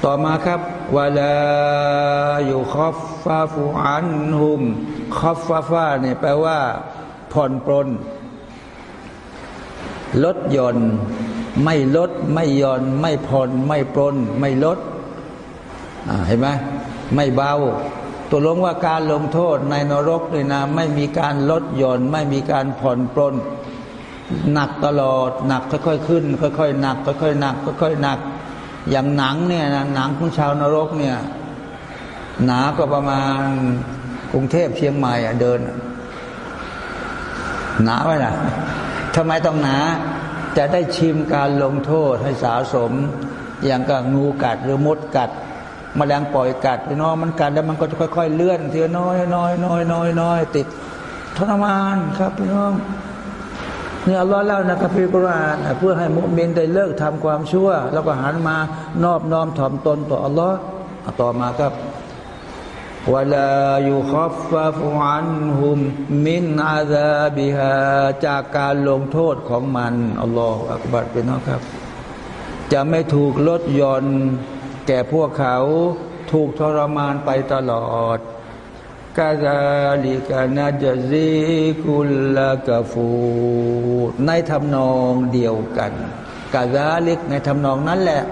ต่อมาครับولا يخفف عنهم خفف เนี่ยแปลว่า ผ่อนปรนลดหย่อนไม่ลด ไม่หย่อน ไม่ผ่อน ไม่ปรน ไม่ลดเห็นไหมไม่เบาตัวลงว่าการลงโทษในนรกเลยนะ ไม่มีการลดหย่อน ไม่มีการผ่อนปลนหนักตลอดหนักค่อยๆขึ้น ค่อยๆหนักค่อยๆหนักค่อยๆหนัก อย่างหนังเนี่ยนะหนังของชาวนรกเนี่ย หนาก็ประมาณ กรุงเทพเชียงใหม่เดิน หนาไหมล่ะทำไมต้องหนา จะได้ชิมการลงโทษให้สาสม อย่างกับงูกัดหรือมดกัดมแมลงปล่อยกัดพี่น้องมันกัดแล้วมันก็จะค่อยๆ เลื่อนเทีน้อยน้อยน้อยน้อยน้อยติดทรมานครับพี่น้องเนี่ยอัลลอฮ์เล่านะครับพี่กุรานเพื่อให้มุสลิมได้เลิกทำความชั่ว แล้วก็หันมานอบน้อมถ่อมตนต่ออัลลอฮ์ต่อมาครับ วลายุคอฟฟุอันหุมมินอาซาบิฮาจากการลงโทษของมันอัลลอฮฺอักบัดเป็นน้องครับ จะไม่ถูกลดย่อนแก่พวกเขาถูกทรมานไปตลอดกาซาลิกานาจซีกุลลากฟูในทำนองเดียวกันกาซาลิกในทำนองนั้นแหละ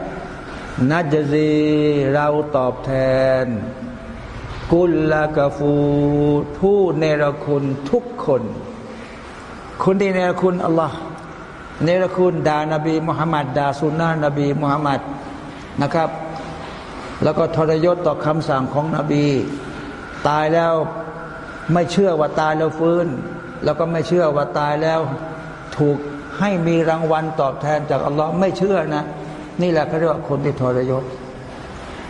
นาจซีเราตอบแทน กุลลากฟูผู้เนรคุณทุกคน คนที่เนรคุณอัลลอฮ์เนรคุณด่านบีมุฮัมมัดด่าสุนนะนบีมุฮัมมัดนะครับ แล้วก็ทรยศต่อคำสั่งของนบี ตายแล้วไม่เชื่อว่าตายแล้วฟื้น แล้วก็ไม่เชื่อว่าตายแล้วถูกให้มีรางวัลตอบแทนจากอัลลอฮ์ไม่เชื่อนะ นี่แหละเขาเรียกว่าคนที่ทรยศ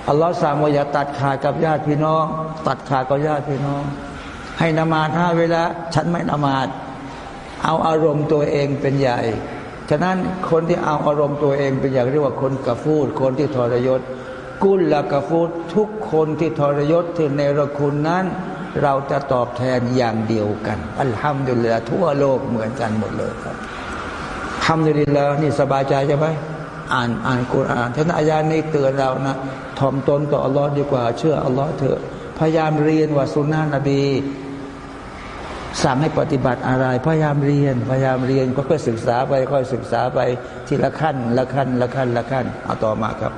อัลลอฮ์สั่งว่าอย่าตัดขาดกับญาติพี่น้อง ตัดขาดกับญาติพี่น้อง ให้นมาท่าเวลาฉันไม่นมาดเอาอารมณ์ตัวเองเป็นใหญ่ ฉะนั้นคนที่เอาอารมณ์ตัวเองเป็นใหญ่เรียกว่าคนกระฟูด คนที่ทรยศ กุลละกาฟูดทุกคนที่ทรยศที่ในรคุณนั้น เราจะตอบแทนอย่างเดียวกัน อัลฮัมดุลิลละทั่วโลกเหมือนกันหมดเลยครับฮัมดุลิลละนี่สบายใจใช่ไหม อ่านอ่านกุรอานท่านอาจารย์นี่เตือนเรานะถ่อมตนต่ออัลลอฮ์ดีกว่า เชื่ออัลลอฮ์เถอะ พยายามเรียนว่าสุนนะนบี สั่งให้ปฏิบัติอะไร พยายามเรียน พยายามเรียนก็ค่อยศึกษาไปค่อยศึกษาไปทีละขั้น ละขั้น ละขั้น ละขั้นเอาต่อมาครับ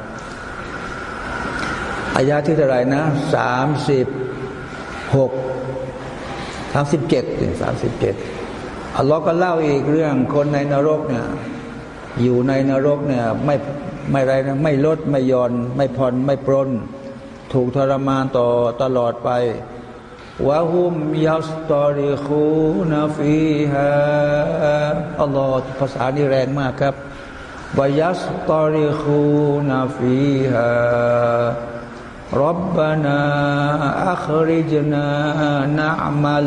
อายาที่เท่าไรนะสามสิบหกสามสิบเจ็ดสามสิบเจ็ดอัลลอฮ์ก็เล่าอีกเรื่องคนในนรกเนี่ย อยู่ในนรกเนี่ยไม่ไม่ไรนะไม่ลดไม่ย่อน ไม่ผ่อนไม่ปรน ถูกทรมานต่อตลอดไปวะฮุมยาสตอริคูนฟีฮะอัลลอฮ์ภาษานี่แรงมากครับวายัสตอริคูนฟีฮะรับบานาอัคริจนานะมัล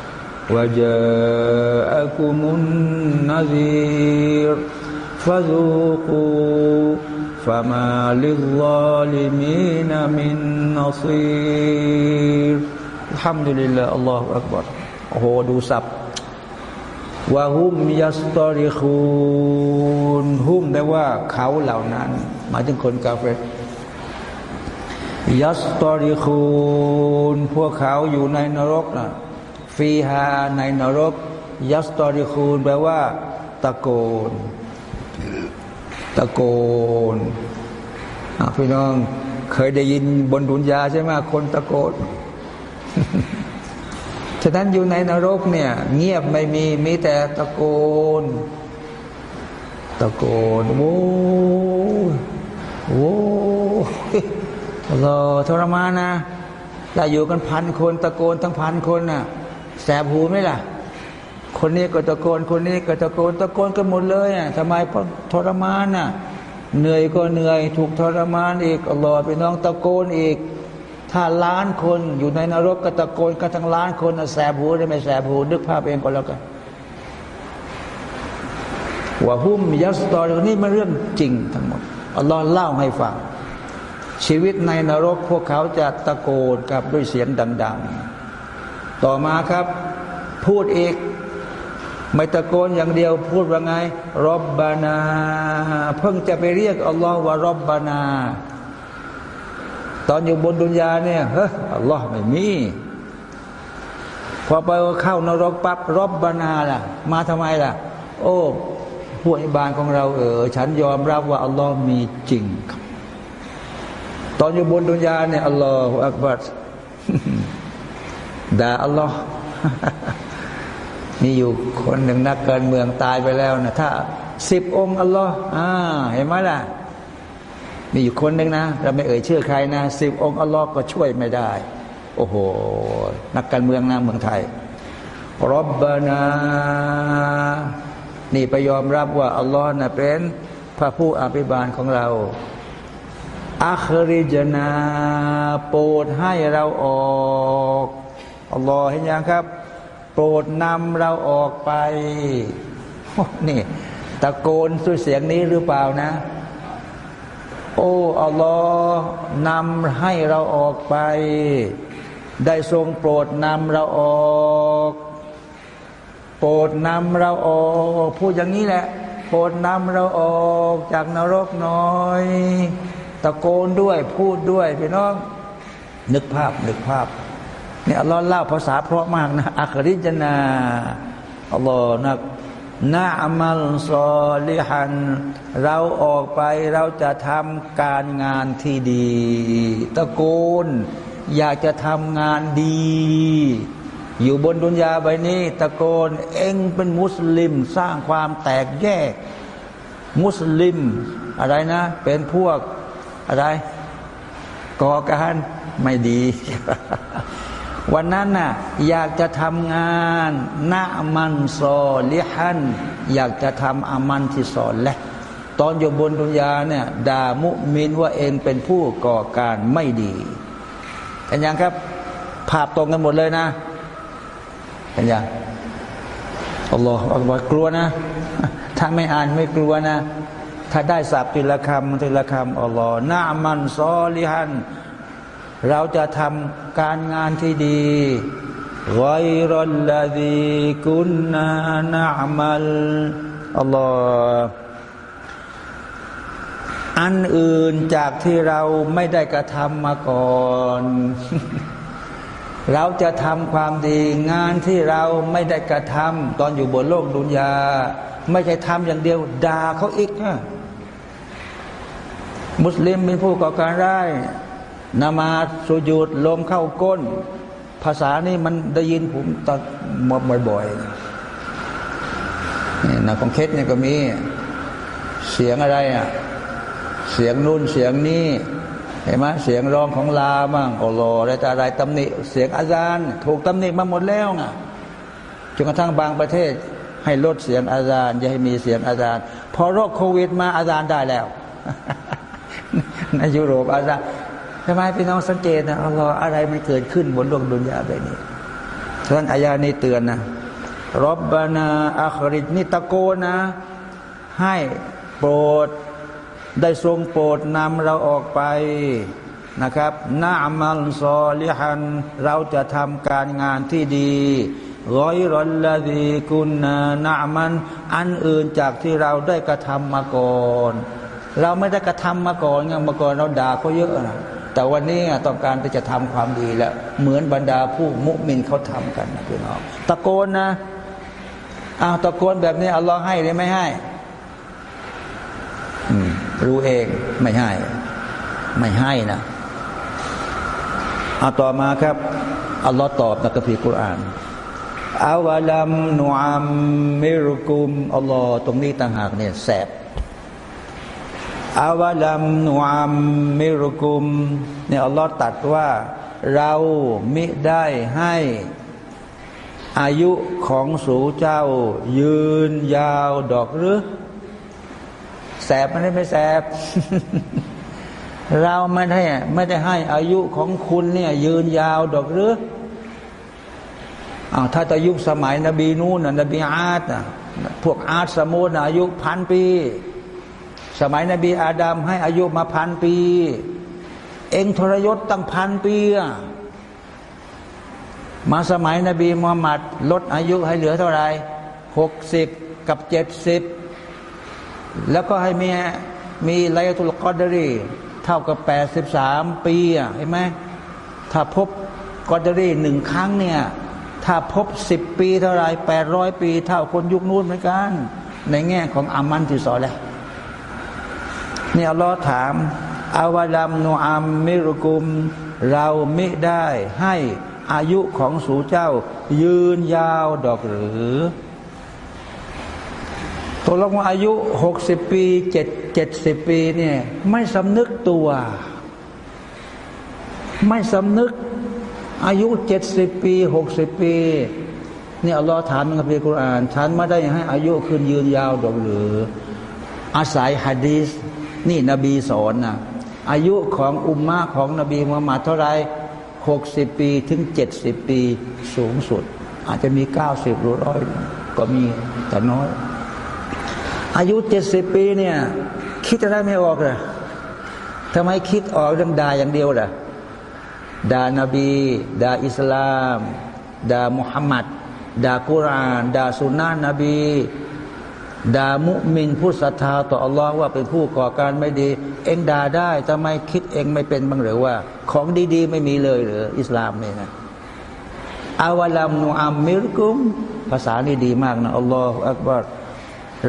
وجاءكم النذير فذوقوا فما للظالمين من نصير الحمد لله الله أكبر โอ้โหดูสับวะฮุมยัสตอริคูนฮุมได้ว่าเขาเหล่านั้นหมายถึงคนกาเฟยัสตอริคูนพวกเขาอยู่ในนรกนะ ฟีฮาในนรก ยัสตอริคูนแปลว่า ตะโกน ตะโกนพี่น้องเคยได้ยินบนดุนยาใช่ไหมคนตะโกนฉะนั้นอยู่ในนรกเนี่ย เงียบไม่มีมีแต่ตะโกน ตะโกนโว้โว้ราทรมานนะถ้าอยู่กันพันคน ตะโกนทั้งพันคนน่ะ แสบหูไหมล่ะ คนนี้ก็ตะโกน คนนี้ก็ตะโกน ตะโกนกันหมดเลยอะทำไมเพราะทรมานน่ะ เหนื่อยก็เหนื่อย ถูกทรมานอีกอัลอฮ์ไปน้องตะโกนอีก ถ้าล้านคนอยู่ในนรกก็ตะโกนกันทั้งล้านคนแสบหูได้ไหมแสบหูนึกภาพเองก็แล้วกันว่าหุ้มยัสตอรนี่มันเรื่องจริงทั้งหมดอัลลอฮ์เล่าให้ฟังชีวิตในนรกพวกเขาจะตะโกนกับด้วยเสียงดัง ๆ ต่อมาครับ พูดอีก ไม่ตะโกนอย่างเดียว พูดว่าไงรบบานา เพิ่งจะไปเรียกอัลลอฮ์ว่ารบบานา ตอนอยู่บนดุนยาเนี่ยเฮ้ยอัลลอฮ์ไม่มีพอไปเข้านรกปั๊บรบบานาล่ะ มาทำไมล่ะ โอ้ผู้อภิบานของเราเออฉันยอมรับว่าอัลลอฮ์มีจริง ตอนอยู่บนดุนยาเนี่ยอัลลอฮฺอักบัร ด่าอัลลอฮ์มีอยู่คนหนึ่งนักการเมืองตายไปแล้วนะถ้าสิบองค์อัลลอฮ์อ่าเห็นไหมล่ะ มีอยู่คนหนึ่งนะ เราไม่เอ่ยชื่อใครนะสิบองค์อัลลอฮ์ก็ช่วยไม่ได้ โอ้โห นักการเมืองนะเมืองไทยรบบานานี่ไปยอมรับว่าอัลลอฮ์นะเป็นพระผู้อภิบาลของเราอัคริจนาโปรดให้เราออก อัลลอฮ์เห็นยังครับ โปรดนำเราออกไปนี่ตะโกนสุดเสียงนี้หรือเปล่านะ โอ้อัลลอฮ์นำให้เราออกไป ได้ทรงโปรดนำเราออก โปรดนำเราออกพูดอย่างนี้แหละ โปรดนำเราออกจากนรกน้อย ตะโกนด้วยพูดด้วยพี่น้อง นึกภาพนึกภาพ เนี่ยอัลลอฮ์เล่าภาษาเพราะมากนะอัคริจนาอัลลอฮ์นักนาอัมัลซอลิฮัน เราออกไปเราจะทำการงานที่ดี ตะโกน อยากจะทำงานดี อยู่บนดุนยาใบนี้ ตะโกนเองเป็นมุสลิมสร้างความแตกแยก มุสลิม อะไรนะ เป็นพวกอะไรก่อการไม่ดี วันนั้นน่ะอยากจะทำงานนามันซอลิฮันอยากจะทำอามันที่สอนแหละตอนอยู่บนดุนยาเนี่ยด่ามุมินว่าเองเป็นผู้ก่อการไม่ดีเห็นยังครับ ภาพตรงกันหมดเลยนะเห็นยังอัลลอฮฺอัลลอฮฺกลัวนะ ถ้าไม่อ่านไม่กลัวนะ ถ้าได้สับติละคำติละคำอัลลอฮฺนามันซอลิฮัน เราจะทำการงานที่ดีไวรลลดีกุนนานามัลอัลลอฮ์อันอื่นจากที่เราไม่ได้กระทำมาก่อน เราจะทำความดีงานที่เราไม่ได้กระทำตอนอยู่บนโลกดุนยา ไม่ใช่ทำอย่างเดียวด่าเขาอีกนะมุสลิมเป็นผู้ก่อการร้าย นามาสุญูดลมเข้าก้น ภาษานี่มันได้ยินผมตัดมดบ่อยๆนี่นะของเคสเนี่ยก็มีเสียงอะไรอะเสียงนู่นเสียงนี้เห็นไหมเสียงร้องของลาบ้างโอโลอะไรแต่อะไรตำหนิเสียงอาจารย์ ถูกตำหนิมาหมดแล้วไงจนกระทั่งบางประเทศ ให้ลดเสียงอาจารย์อย่าให้มีเสียงอาจารย์พอโรคโควิดมาอาจารย์ได้แล้วในยุโรปอาจารย์ ทำไมพี่น้องสังเกตนะอัลลอฮ์อะไรมันเกิดขึ้นบนโลกดุนยาแบบนี้ท่านอายานี้เตือนนะรบบานาอัคริตนี่ตะโกนะ ให้โปรดได้ทรงโปรดนำเราออกไปนะครับนามัลซอลิฮัน เราจะทำการงานที่ดีร้อยรอนละดีกุณนานามัน อันอื่นจากที่เราได้กระทำมาก่อน เราไม่ได้กระทำมาก่อนไงมาก่อนเราด่าเขาเยอะนะ แต่วันนี้ต้องการที่จะทำความดีแล้ว เหมือนบรรดาผู้มุมินเขาทำกันนะพี่น้องตะโกนนะอ้าวตะโกนแบบนี้อัลลอฮ์ให้หรือไม่ให้รู้เองไม่ให้ ไม่ให้นะเอาต่อมาครับอัลลอฮ์ตอบในกัมภีร์กุรอานอาวะลัมนุอัมมิรุกุมอัลลอฮ์ตรงนี้ต่างหากเนี่ยแสบ อาวลัมนุอัมมิรุกุมเนี่ยอัลลอฮ์ตัดว่าเรามิได้ให้อายุของสูเจ้า ยืนยาวดอกหรือแสบมันไม่แสบ เราไม่ได้ไม่ได้ให้อายุของคุณเนี่ยยืนยาวดอกหรืออ้าวถ้าตะยุคสมัยนบีนูนนบีอาตนะพวกอาร์ตสมูนอายุพันปี สมัยนบีอาดัมให้อายุมาพันปี เองทรยศตั้งพันปีมาสมัยนบีมุฮัมมัดลดอายุให้เหลือเท่าไหร่หกสิบกับเจ็ดสิบแล้วก็ให้มีมีไลตุลกอดรีเท่ากับแปดสิบสามปีเห็นไหมถ้าพบกอดรีหนึ่งครั้งเนี่ย ถ้าพบสิบปีเท่าไรแปดร้อยปี เท่าคนยุคนู้นเหมือนกัน ในแง่ของอามันที่สอนแล้ วนี่อัลลอฮ์ถามอาวาลัมนูอัมมิรุกุม เราไม่ได้ให้อายุของสูเจ้า ยืนยาวดอกหรือตัวลงว่าอายุหกสิบปีเจ็ดเจ็ดสิบปีเนี่ยไม่สำนึกตัว ไม่สำนึก อายุเจ็ดสิบปีหกสิบปีนี่อัลลอฮ์ถามในคัมภีร์คุรานฉันไม่ได้ให้อายุขึ้นยืนยาวดอกหรือ อาศัยฮะดีส นี่นบีสอนนะอายุของอุมมาของนบีมุฮัมมัดเท่าไรหกสิบปีถึงเจ็ดสิบปีสูงสุด อาจจะมีเก้าสิบหรือร้อยก็มีแต่น้อย อายุเจ็ดสิบปีเนี่ย คิดอะไรไม่ออกเลยทำไมคิดออกเรื่องด่าอย่างเดียวล่ะด่านบีด่าอิสลามด่ามุฮัมมัดด่ากุรานด่าสุนนะนบี ด่ามุมินผู้ศรัทธาต่ออัลลอฮ์ว่าเป็นผู้ก่อการไม่ดี เองด่าได้ทำไมคิดเองไม่เป็นบ้างหรือว่า ของดีๆ ไม่มีเลยหรืออิสลามเนี่ยนะอาวลัมนูอัมมิรกุม ภาษานี่ดีมากนะอัลลอฮฺอักบาร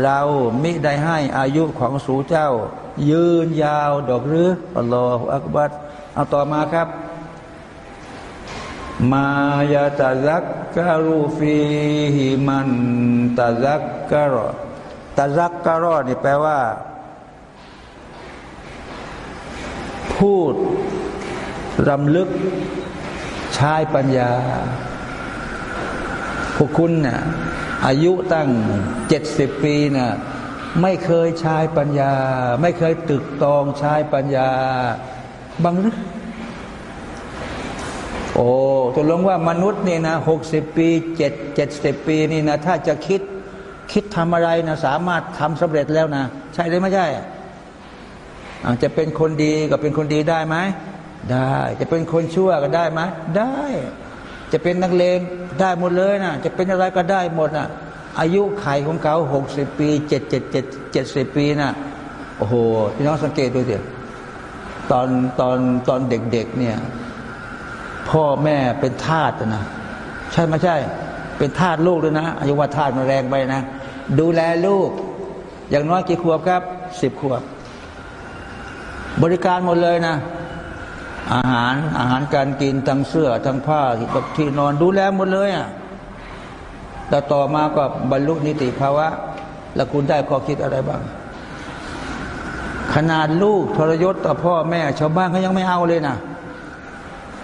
เราไม่ได้ให้อายุของสูเจ้า ยืนยาวดอกหรืออัลลอฮฺอักบารเอาต่อมาครับ มายาตะซักการูฟีหิมันตะซักการอ ตะซักการอนี่แปลว่า พูดรำลึกใช้ปัญญา พวกคุณนะ่ะอายุตั้งเจ็ดสิบปีนะ่ะไม่เคยใช้ปัญญา ไม่เคยตึกตองใช้ปัญญาบางเรื่อโอ้ตกลงว่ามนุษย์นี่นะหกสิบปีเจ็ดเจ็ดสิบปีนี่นะถ้าจะคิด คิดทำอะไรนะสามารถทำสำเร็จแล้วนะ ใช่หรือไม่ใช่อาจจะเป็นคนดีก็เป็นคนดีได้ไหมได้ จะเป็นคนชั่วก็ได้ไหมได้ จะเป็นนักเลงได้หมดเลยนะจะเป็นอะไรก็ได้หมดนะอายุไขของเขาหกสิบปีเจ็ดเจ็ดเจ็ดเจ็ดสิบปีนะโอ้โหพี่น้องสังเกตดูสิตอนตอนตอนเด็กๆเนี่ย พ่อแม่เป็นทาสนะ ใช่ไม่ใช่ เป็นทาสลูกด้วยนะอายุว่าทาสมันแรงไปนะ ดูแลลูก อย่างน้อยกี่ขวบครับสิบขวบ บริการหมดเลยนะ อาหารอาหารการกินทั้งเสื้อทั้งผ้าที่นอนดูแลหมดเลยอะแต่ต่อมาก็บรรลุนิติภาวะ แล้วคุณได้ข้อคิดอะไรบ้าง ขนาดลูกทรยศต่อพ่อแม่ ชาวบ้านเขายังไม่เอาเลยนะ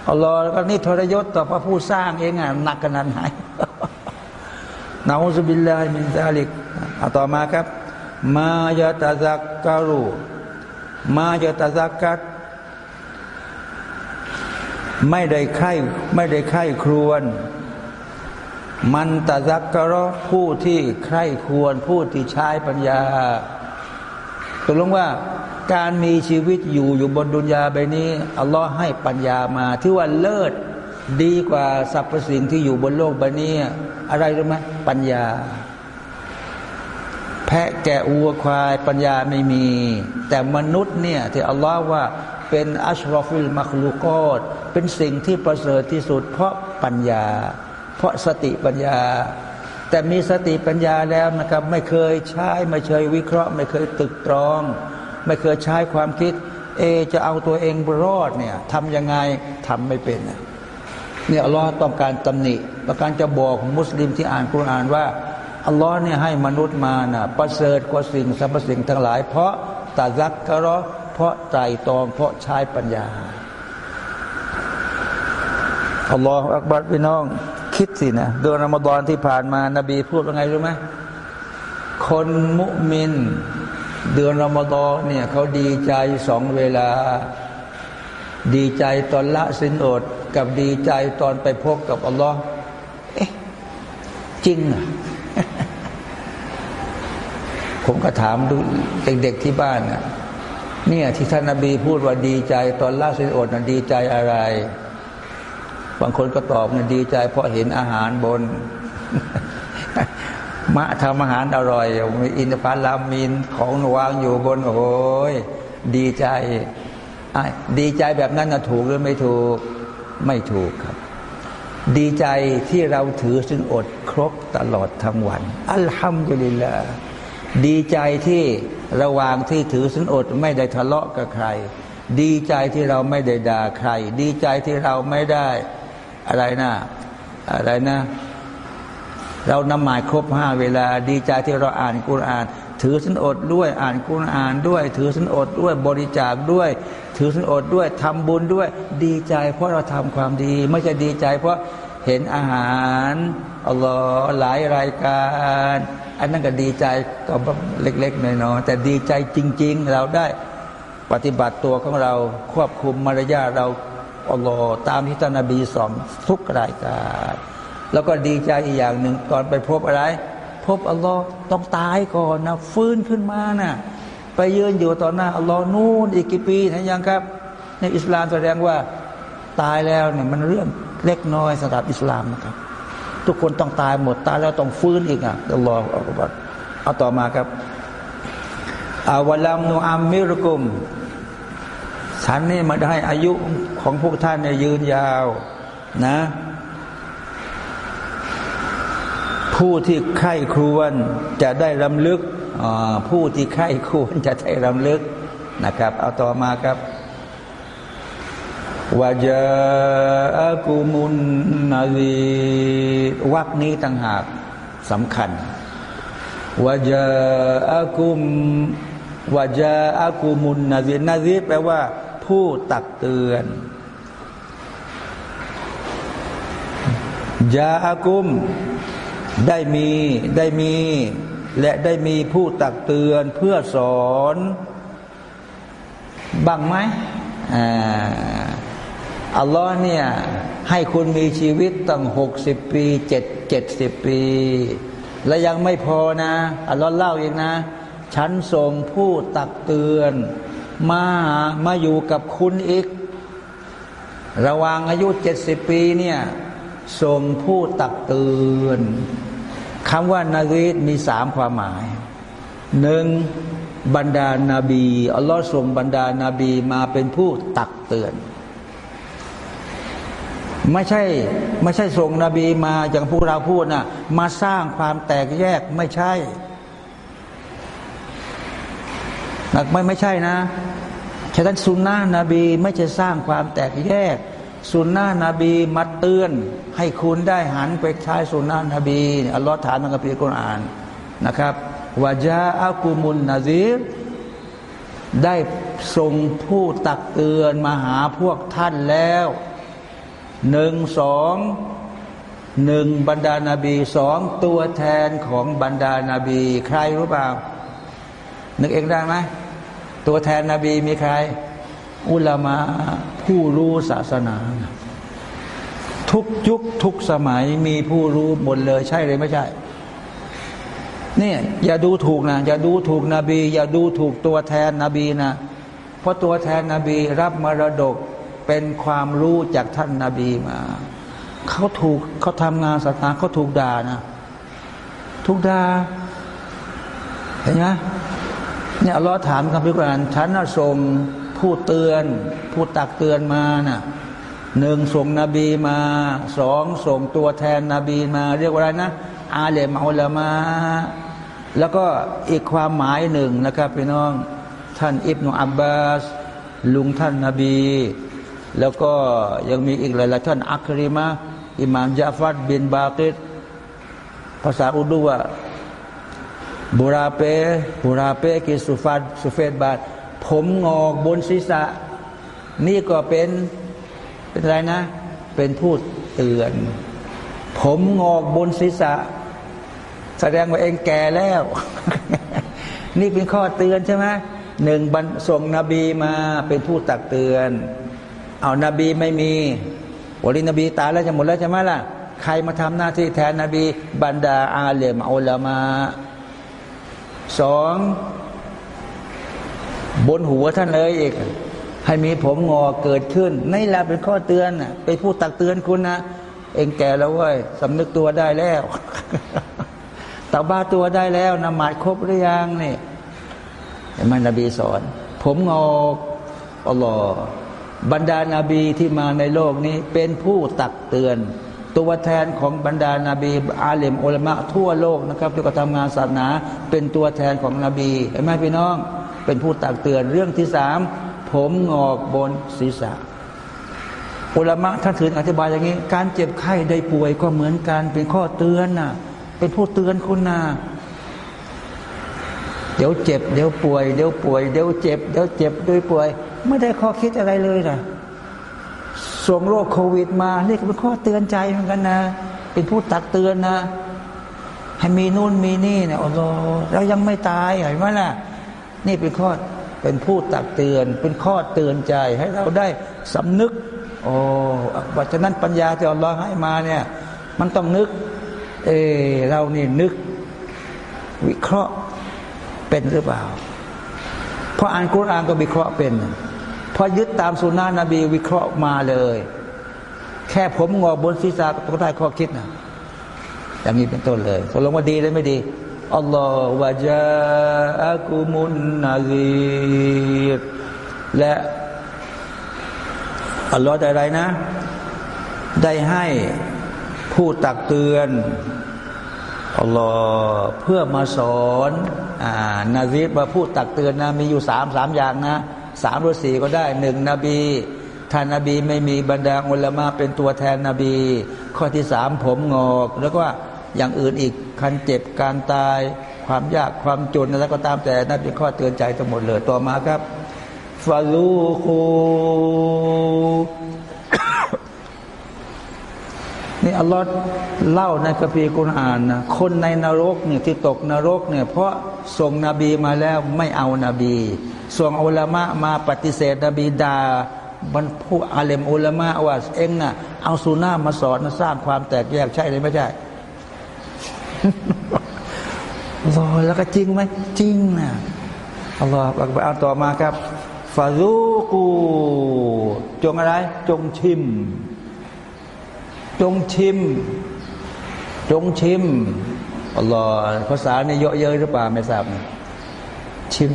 อัลลอฮ์ก็นี่ทรยศต่อพระผู้สร้างเองอะหนักขนาดไหน นาอุสบิลลาฮิมินซาลิกเอาต่อมาครับ มายาตาซักการูมายาตาซักกัดไม่ได้ไข้ไม่ได้ไข้ครวน มันตาซักกะรอผู้ที่ใคร่ควรผู้ที่ใช้ปัญญาตกลงว่าการมีชีวิตอยู่อยู่บนดุนยาใบนี้อัลลอฮ์ให้ปัญญามา ที่ว่าเลิศดีกว่าสรรพสิ่งที่อยู่บนโลกใบนี้ อะไรรู้ไหมปัญญา แพะแกะวัวควาย ปัญญาไม่มี แต่มนุษย์เนี่ยที่อัลลอฮ์ว่าเป็นอัชรอฟิลมัคลูกอดเป็นสิ่งที่ประเสริฐที่สุด เพราะปัญญา เพราะสติปัญญา แต่มีสติปัญญาแล้วนะครับ ไม่เคยใช้ไม่เคยวิเคราะห์ ไม่เคยตึกตรอง ไม่เคยใช้ความคิด เอจะเอาตัวเองรอดเนี่ยทำยังไงทำไม่เป็น เนี่ยอัลลอฮ์ต้องการตำหนิประการจะบอกมุสลิมที่อ่านคุรานว่าอัลลอฮ์เนี่ยให้มนุษย์มาน่ะประเสริฐกว่าสิ่งสรรพสิ่งทั้งหลาย เพราะตาซักกะรอเพราะใจตองเพราะใช้ปัญญาอัลลอฮฺอักบัรพี่น้องคิดสินะเดือนอมฎอนที่ผ่านมานาบีพูดว่าไงรู้ไหมคนมุมิน เดือนรอมฎอนเนี่ยเขาดีใจสองเวลา ดีใจตอนละสินอด กับดีใจตอนไปพบกับอัลลอฮ์เอ๊ะจริงอะผมก็ถามดูเด็กๆที่บ้านน่ะเนี่ยที่ท่านนบีพูดว่าดีใจ ตอนล่าสินอดนะดีใจอะไร บางคนก็ตอบนี่ยดีใจ เพราะเห็นอาหารบน มะทำอาหารอร่อยมีอินทผลัมมีของวางอยู่บนโอ้ยดีใจดีใจแบบนั้นนะถูกหรือไม่ถูก ไม่ถูกครับ ดีใจที่เราถือซึ่งอดครบตลอดทั้งวัน อัลฮัมดุลิลลาดีใจที่ระหว่างที่ถือสินอดไม่ได้ทะเลาะกับใคร ดีใจที่เราไม่ได้ด่าใคร ดีใจที่เราไม่ได้อะไรนะอะไรนะ เรานำหมายครบห้าเวลา ดีใจที่เราอ่านกุรอาน ถือสินอดด้วยอ่านกุรอานด้วย ถือสินอดด้วยบริจาคด้วย ถือสินอดด้วยทำบุญด้วย ดีใจ เพราะเราทำความดี ไม่ใช่ดีใจ เพราะเห็นอาหารอัลลอฮ์หลายรายการ อันนั้นก็ดีใจก็เล็กๆน้อยๆแต่ดีใจจริง ๆ เราได้ปฏิบัติตัวของเราควบคุมมารยาเราอัลลอฮ์ตามที่ท่านนบีสอนทุกรายการ แล้วก็ดีใจอีกอย่างหนึ่งก่อนไปพบอะไร พบอัลลอฮ์ต้องตายก่อนนะ ฟื้นขึ้นมานะ่ะ ไปยืนอยู่ต่อหน้าอัลลอฮ์นู่นอีกกี่ปีเห็นยังครับในอิสลามแสดงว่าตายแล้วเนี่ยมันเรื่องเล็กน้อยสำหรับอิสลามนะครับ ทุกคนต้องตายหมดตายแล้วต้องฟื้นอีกอะอัลลอฮฺอัลลอฮฺเอาต่อมาครับอาวลัมนูอัมมิรุกุมฉันนี่มาได้อายุของพวกท่านเนี่ยยืนยาวนะ ผู้ที่ไข้ครวนจะได้รำลึก ผู้ที่ไข้ควนจะได้รำลึกนะครับ เอาต่อมาครับวาจากุมุนนาลีวักนี้ต่างหากสำคัญวาจากุมวาจากุมุนนาลีนาลีแปลว่า ผู้ตักเตือนยาอากุม ได้มีได้มี และได้มีผู้ตักเตือนเพื่อสอนบังไหมอัลลอฮ์เนี่ยให้คุณมีชีวิตตั้งหกสิบปีเจ็ดเจ็ดสิบปี และยังไม่พอนะ อัลลอฮ์เล่าอีกนะ ฉันส่งผู้ตักเตือน มามาอยู่กับคุณอีก ระหว่างอายุเจ็ดสิบปีเนี่ยส่งผู้ตักเตือน คำว่านารีมีสามความหมายหนึ่งบรรดานาบีอัลลอฮ์ส่งบรรดานาบีมาเป็นผู้ตักเตือน ไม่ใช่ไม่ใช่ส่งนบีมาอย่างพวกเราพูดนะมาสร้างความแตกแยกไม่ใช่นักไม่ไม่ใช่นะฉะนั้นสุนนะนบีไม่ใช่สร้างความแตกแยก สุนนะนบีมาเตือน ให้คุณได้หันไปใช้สุนนะนบีอัลลอฮ์ถามในกัมภีร์กุรอานนะครับวาจาอักุมุนนาซีรได้ส่งผู้ตักเตือนมาหาพวกท่านแล้วหนึ่งสองหนึ่งบรรดานาบีสองตัวแทนของบรรดานาบี ใครรู้เปล่า นึกเองได้ไหมตัวแทนนาบีมีใคร อุลามะผู้รู้ศาสนา ทุกยุคทุกสมัยมีผู้รู้หมดเลยใช่เลยไม่ใช่เนี่ยอย่าดูถูกนะอย่าดูถูกนบี อย่าดูถูกตัวแทนนบีนะ เพราะตัวแทนนบีรับมรดกเป็นความรู้จากท่านนาบีมา เขาถูกเขาทำงานศาสนาเขาถูกด่านะถูกด่าเห็นไหมเนี่ยเราถามคำพิการฉันน่ะส่ง ผู้เตือน ผู้ตักเตือนมาน่ะหนึ่งส่งนบีมาสองส่งตัวแทนนบีมา เรียกว่าอะไรนะ อาเลมอัลมา แล้วก็อีกความหมายหนึ่งนะครับพี่น้อง ท่านอิบนุอับบาส ลุงท่านนาบี แล้วก็ยังมีอีกหลายๆท่านอัคริมาอิมามจาฟัดบินบาติดภาษาอุดูว่าบุราเปบุราเปกิสุฟัดสุเฟตบาท ผมงอกบนศีรษะ นี่ก็เป็นเป็นอะไรนะ เป็นพูดเตือน ผมงอกบนศีรษะ แสดงว่าเองแก่แล้ว นี่เป็นข้อเตือนใช่ไหมหนึ่งบรรส่งนบีมาเป็นผู้ตักเตือน เอานบีไม่มีวลีนบีตายแล้วจะหมดแล้วใช่ไหมล่ะ ใครมาทำหน้าที่แทนนบีบรรดาอาเลมอัลลามาสอง บนหัวท่านเลยอีก ให้มีผมงอเกิดขึ้นนี่แหละเป็นข้อเตือนไปพูดตักเตือนคุณนะเองแก่แล้วเว้ยสำนึกตัวได้แล้วตักบ้าตัวได้แล้วนมาดครบหรือยังนี่เห็นไหมนบีสอน ผมงอกอัลลอฮ์บรรดานาบีที่มาในโลกนี้ เป็นผู้ตักเตือน ตัวแทนของบรรดานาบี อาเลมอุลมะทั่วโลกนะครับที่กรทำงานศาสนา เป็นตัวแทนของนบีเห็นไหมพี่น้อง เป็นผู้ตักเตือนเรื่องที่สามผมงอกบนศีรษะอุลมะท่านถืออธิบายอย่างนี้ การเจ็บไข้ได้ป่วยก็เหมือนกันเป็นข้อเตือนน่ะ เป็นผู้เตือนคุณนะเดี๋ยวเจ็บเดี๋ยวป่วยเดี๋ยวป่วยเดี๋ยวเจ็บเดี๋ยวเจ็บด้วยป่วย ไม่ได้ข้อคิดอะไรเลยนะส่งโรคโควิดมานี่ก็เป็นข้อเตือนใจเหมือนกันนะ เป็นผู้ตักเตือนนะ ให้มีนู่นมีนี่เนี่ยโอ้โหเรายังไม่ตายเห็นไหมล่ะ นี่เป็นข้อเป็นผู้ตักเตือน เป็นข้อเตือนใจให้เราได้สำนึก โอ้เพราะฉะนั้นปัญญาที่อัลลอฮ์ให้มาเนี่ย มันต้องนึก เออเรานี่นึก วิเคราะห์เป็นหรือเปล่า เพออ่านกุรอานก็วิเคราะห์เป็นพอยึดตามสุนานะนบีวิเคราะห์มาเลย แค่ผมงอบนศีรษะก็ได้ข้อคิดนะอย่างนี้เป็นต้นเลยตกลงว่าดีหรือไม่ดี อัลลอฮฺวะจาอักุมุนนาซีรและอัลลอฮฺได้ไรนะ ได้ให้ผู้ตักเตือนอัลลอฮฺเพื่อมาสอนอ่านาซีรมาพูดตักเตือนนะมีอยู่สามสามอย่างนะสามหรือสี่ก็ได้หนึ่งนบีท่านนบีไม่มีบรรดาอุลามะเป็นตัวแทนนบี ข้อที่สามผมงอก แล้วก็ อย่างอื่นอีกคันเจ็บการตายความยากความจนอะไรก็ตามแต่นั่นเป็นข้อเตือนใจทั้งหมดเลยต่อมาครับฟาลูคูนี่อัลลอฮ์เล่าในคัมภีกุรอานนะคนในนรกเนี่ยที่ตกนรกเนี่ยเพราะส่งนบีมาแล้วไม่เอานาบี ส่งอุลามะมาปฏิเสธนบีดาบรรผู้อาเลมอุลามะว่าเองน่ะเอาสุนามาสอนสร้างความแตกแยกใช่หรือไม่ใช่ รอแล้วก็จริงไหมจริงนะอัลลอฮฺอักบารต่อมาครับฟารูกูจงอะไร จงชิม จงชิม จงชิมอัลลอฮฺภาษาเนี่ยเยอะเยอะหรือเปล่าไม่ทราบชิม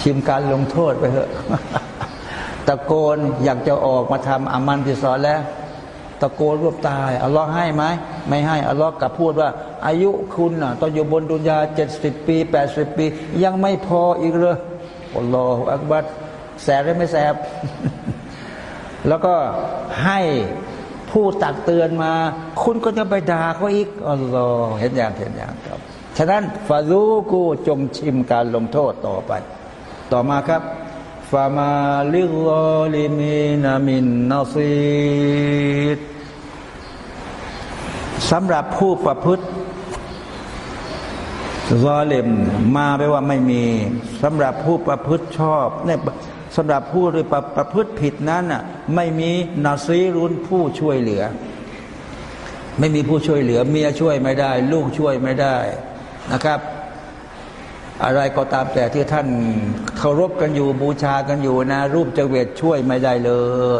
ชิมการลงโทษไปเถอะตะโกนอยากจะออกมาทำอามันที่สอแล้ว ตะโกนรวบตายอัลลอฮ์ให้ไหมไม่ให้อัลลอฮ์กลับพูดว่า อายุคุณน่ะตอนอยู่บนดุนยาเจ็ดสิบปีแปดสิบปี ยังไม่พออีกเลยอัลลอฮฺอักบัดแสบหรือไม่แสบ แล้วก็ให้ผู้ตักเตือนมา คุณก็จะไปด่าเขาอีกอัลลอฮ์เห็นอย่างเห็นอย่างครับ ฉะนั้นฟารูกูจงชิมการลงโทษต่อไป ต่อมาครับ ฟามาลิลลิมีนามินนาซีดสำหรับผู้ประพฤติซอเลมมาไปว่าไม่มีสำหรับผู้ประพฤติชอบเนี่ยสำหรับผู้ที่ประประพฤติผิดนั้นน่ะไม่มีนาซีรุนผู้ช่วยเหลือ ไม่มีผู้ช่วยเหลือ เมียช่วยไม่ได้ ลูกช่วยไม่ได้นะครับ อะไรก็ตามแต่ที่ท่านเคารพกันอยู่บูชากันอยู่นะ รูปเจเวตช่วยไม่ได้เล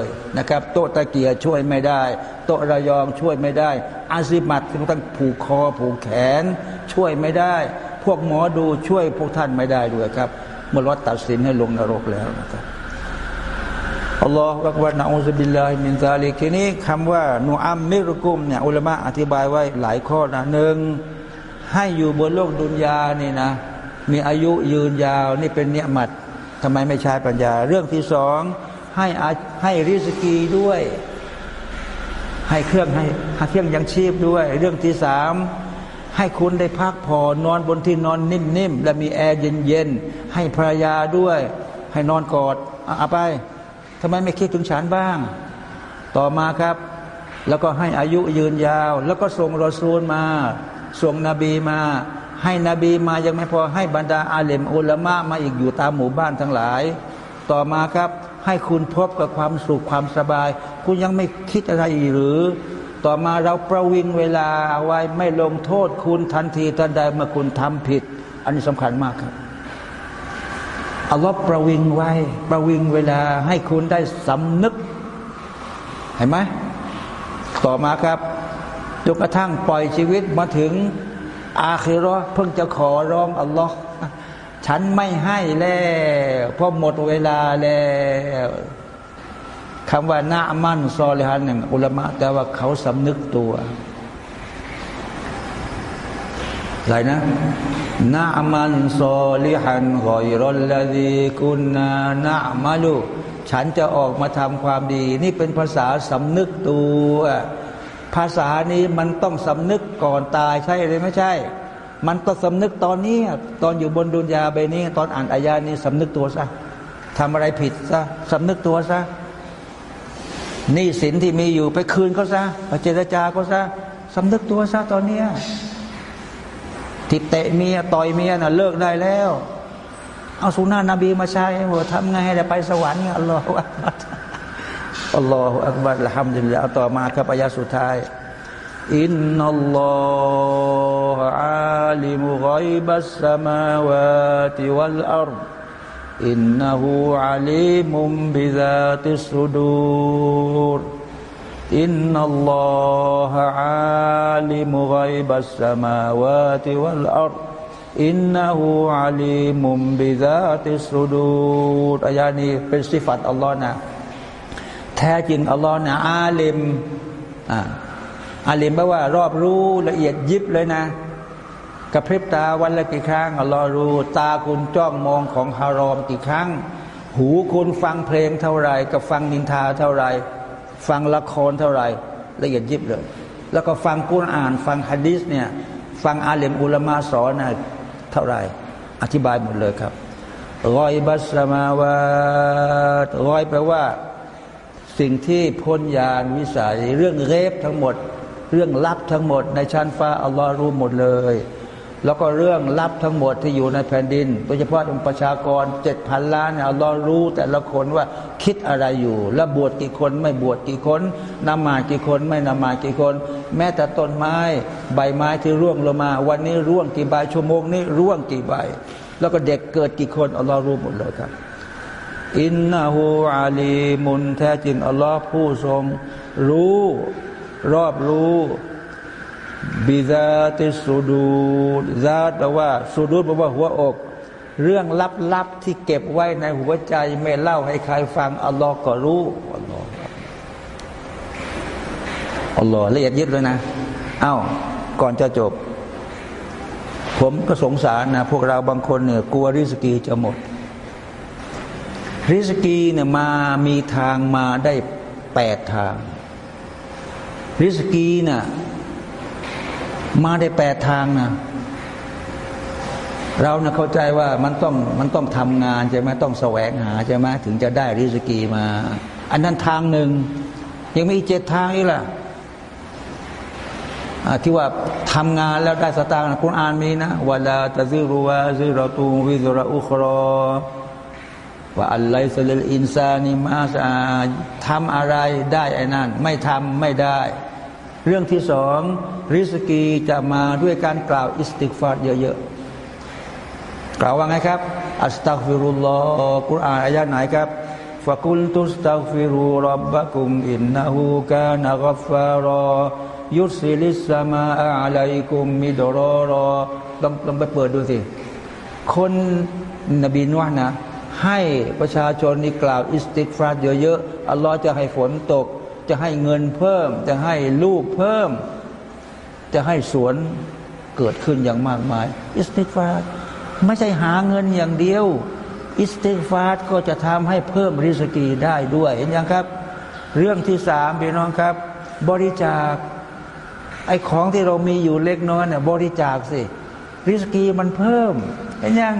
ยนะครับ โต๊ะตะเกียช่วยไม่ได้ โต๊ะระยองช่วยไม่ได้ อาซิมัดที่ต้องผูกคอผูกแขน ช่วยไม่ได้ พวกหมอดูช่วยพวกท่านไม่ได้ด้วยครับเมื่อรถตัดสินให้ลงนรกแล้วนะครับอัลลอฮฺรักวัน نعوذ بالله من ذلك นี้คำว่าنعمركم เนี่ย علماء อธิบายไว้หลายข้อนะหนึ่งให้อยู่บนโลกدنيا นี่นะ มีอายุยืนยาวนี่เป็นنعمة ทำไมไม่ใช้ปัญญา เรื่องที่สองให้ให้رزق ด้วย ให้เครื่องให้เครื่องยังชีพด้วย เรื่องที่สามให้คุณได้พักผ่อนนอนบนที่นอนนิ่มๆและมีแอร์เย็นๆให้ภรรยาด้วย ให้นอนกอดเอาไปทำไมไม่คิดถึงฉันบ้าง ต่อมาครับ แล้วก็ให้อายุยืนยาว แล้วก็ส่งรอซูลมา ส่งนบีมา ให้นบีมายังไม่พอให้บรรดาอาเลมอุลามะมาอีกอยู่ตามหมู่บ้านทั้งหลาย ต่อมาครับให้คุณพบกับความสุขความสบาย คุณยังไม่คิดอะไรหรือ ต่อมาเราประวิงเวลาเอาไว้ไม่ลงโทษคุณทันทีทันใดเมื่อคุณทำผิด อันนี้สำคัญมากครับอัลลอฮ์ประวิงไว้ ประวิงเวลาให้คุณได้สำนึก เห็นไหมต่อมาครับจนกระทั่งปล่อยชีวิตมาถึง อาคิรอเพิ่งจะขอร้องอัลลอฮ์ฉันไม่ให้แล้วเพราะหมดเวลาแล้วคำว่านามันซอลิฮันหนึ่งอุลามะแต่ว่าเขาสำนึกตัวอะไรนะนามันซอลิฮันกอยรลลดีกุนนานามาลูฉันจะออกมาทำความดี นี่เป็นภาษาสำนึกตัว ภาษานี้มันต้องสำนึกก่อนตายใช่หรือไม่ใช่ มันต้องสำนึกตอนนี้ตอนอยู่บนดุนยาใบนี้ ตอนอ่านอายานี้สำนึกตัวซะทำอะไรผิดซะสำนึกตัวซะนี่สินที่มีอยู่ไปคืนเขาซะไปเจรจาก็ซะสำนึกตัวซะตอนเนี้ยทิเตะเมียต่อยเมียน่ะเลิกได้แล้ว เอาสุนานะนบีมาใช้หัวทำไงให้ได้ไปสวรรค์อัลลอฮฺ อัลลอฮฺอักบัรละฮัมดุลิลลาห์ต่อมาครับอายาสุดท้ายอินนัลลอฮฺอาลิมุไกบัสสมาวาติวัลอัรฎอินนหูอาลีมุมบิซาติสุดูรอินนัลลอฮะอาลิมุไกบัสสมาวาติวัลอัรอินนหูอาลีมุมบิซาติสุดูรอายานี้เป็นสิฟัตอัลลอฮ์นะ แท้จริงอัลลอฮ์นะอาลิมอ่าอาลิมแปลว่ารอบรู้ละเอียดยิบเลยนะกระพริบตาวันละกี่ครั้งอัลลอฮ์รู้ ตาคุณจ้องมองของฮารอมกี่ครั้ง หูคุณฟังเพลงเท่าไรกับฟังนินทาเท่าไร ฟังละครเท่าไรละเอียดยิบเลย แล้วก็ฟังกุณอ่าน ฟังฮะดีษเนี่ยฟังอาเลมอุลมาสอนนะเท่าไรอธิบายหมดเลยครับรอยบัสมาวารอยแปลว่า สิ่งที่พ้นญาณวิสัย เรื่องเรฟทั้งหมด เรื่องลับทั้งหมด ในชั้นฟ้าอัลลอฮ์รู้หมดเลย แล้วก็เรื่องลับทั้งหมดที่อยู่ในแผ่นดิน โดยเฉพาะประชากรเจ็ดพันล้านเนี่ยเรารู้ แต่ละคนว่าคิดอะไรอยู่ และบวชกี่คนไม่บวชกี่คนนมากี่คนไม่นมากี่คน แม้แต่ต้นไม้ใบไม้ที่ร่วงลงมา วันนี้ร่วงกี่ใบชั่วโมงนี้ร่วงกี่ใบ แล้วก็เด็กเกิดกี่คนอัลลอฮ์รู้หมดเลยครับ อินนาหูอาลีมุนแท้จริง อัลลอฮ์ผู้ทรงรู้ รอบรู้บิซาติสุดูซาตแปลว่าสุดูแปลว่าหัวอก เรื่องลับๆที่เก็บไว้ในหัวใจ ไม่เล่าให้ใครฟัง อัลลอฮ์ก็รู้อัลลอฮ์อัลลอฮ์ละเอียดยิบเลยนะ เอา้า ก่อนจะจบ ผมก็สงสารนะ พวกเราบางคนเนี่ยกลัวริสกีจะหมด ริสกีเนี่ยมามีทางมาได้แปดทาง ริสกีเนี่ยมาได้แปดทางนะเราเนะเข้าใจว่ามันต้องมันต้องทำงานใช่ไหมต้องแสวงหาใช่ไหมถึงจะได้ริสกีมา อันนั้นทางหนึ่ง ยังมีเจ็ดทางอีกล่ะที่ว่าทำงานแล้วได้สตางค์คุณอ่านมีนะวลาตะซิรุวาซิรตูวิซรอุครอ ว่าอัลไลสลิลอินซานิมาสาทำอะไรได้ไอ้นั่นไม่ทำไม่ได้ เรื่องที่สองرزق จะมาด้วยการกล่าวاستغفار เยอะๆ กล่าวว่าไงครับ أستغفر الله กุรอาน آية ไหนครับ فقلت استغفروا ربكم إنه كان غفارا يرسل السماء عليكم مدرارا ต้องต้องไปเปิดดูสิ คนนบีนัวฮ์นะ ให้ประชาชนนี่กล่าวاستغفار เยอะๆอัลลอฮ์จะให้ฝนตก จะให้เงินเพิ่ม จะให้ลูกเพิ่ม จะให้สวนเกิดขึ้นอย่างมากมาย อิสติฟาดไม่ใช่หาเงินอย่างเดียว อิสติฟาดก็จะทำให้เพิ่มริสกีได้ด้วยเห็นยังครับ เรื่องที่สามพี่น้องครับ บริจาคไอ้ของที่เรามีอยู่เล็กน้อยเนี่ยบริจาคสิริสกีมันเพิ่มเห็นยัง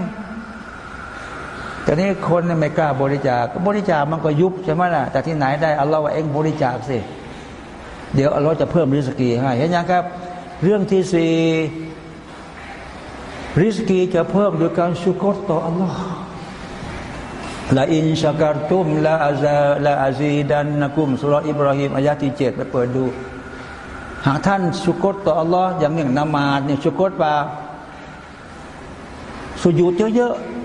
แต่นี้คนไม่กล้าบริจาคบริจาคมันก็ยุบใช่ไหมล่ะแต่ที่ไหนได้อัลลอฮ์ว่าเองบริจาคสิเดี๋ยวอัลลอฮ์จะเพิ่มริสกีให้เห็นยังครับ เรื่องที่สี่ริสกีจะเพิ่มโดยการชุกรต่ออัลลอฮ์ละอินชักรตุมละอาซาละอาซีดันนักุมสุรอิบราฮิมอายาที่เจ็ดไปเปิดดู หากท่านชุกรต่ออัลลอฮ์อย่างหนึ่งนมาดเนี่ยชุกรป่าสุญูดเยอะๆ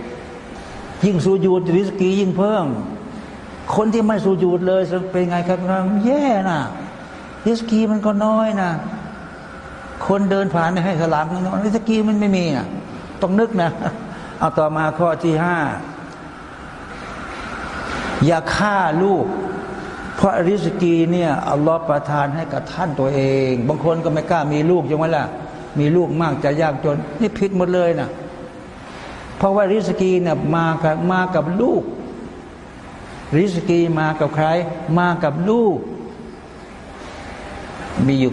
ยิ่งสุญูดริสกียิ่งเพิ่ม คนที่ไม่สุญูดเลยเป็นไงครับเราแย่นะริสกีมันก็น้อยนะคนเดินผ่านให้สลามน้อยริสกีมันไม่มีนะต้องนึกนะ เอาต่อมาข้อที่ห้าอย่าฆ่าลูก เพราะริสกีเนี่ยอัลลอฮฺประทานให้กับท่านตัวเอง บางคนก็ไม่กล้ามีลูกยังไงล่ะ มีลูกมากจะยากจน นี่ผิดหมดเลยนะ เพราะว่าริสกีเนี่ยมากับมากับลูก ริสกีมากับใคร มากับลูก มีอยู่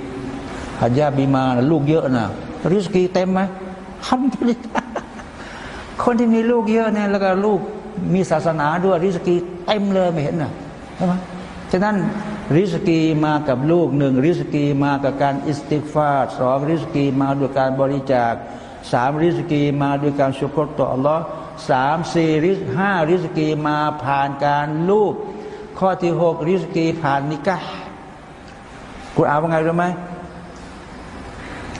หัดยาบีมานะลูกเยอะนะริสกีเต็มไหมฮัมดุลิลคนที่มีลูกเยอะเนี่ยแล้วก็ลูกมีศาสนาด้วยริสกีเต็มเลยไม่เห็นนะใช่ไหมฉะนั้นริสกีมากับลูกหนึ่งริสกีมากับการอิสติฟาดสองริสกีมาด้วยการบริจาค สามริสกีมาด้วยการชุกรต่ออัลลอฮ์สามสี่ริสห้าริสกีมาผ่านการลูกข้อที่หกริสกีผ่านนิกะคุณอ่านว่าไงรู้ไหม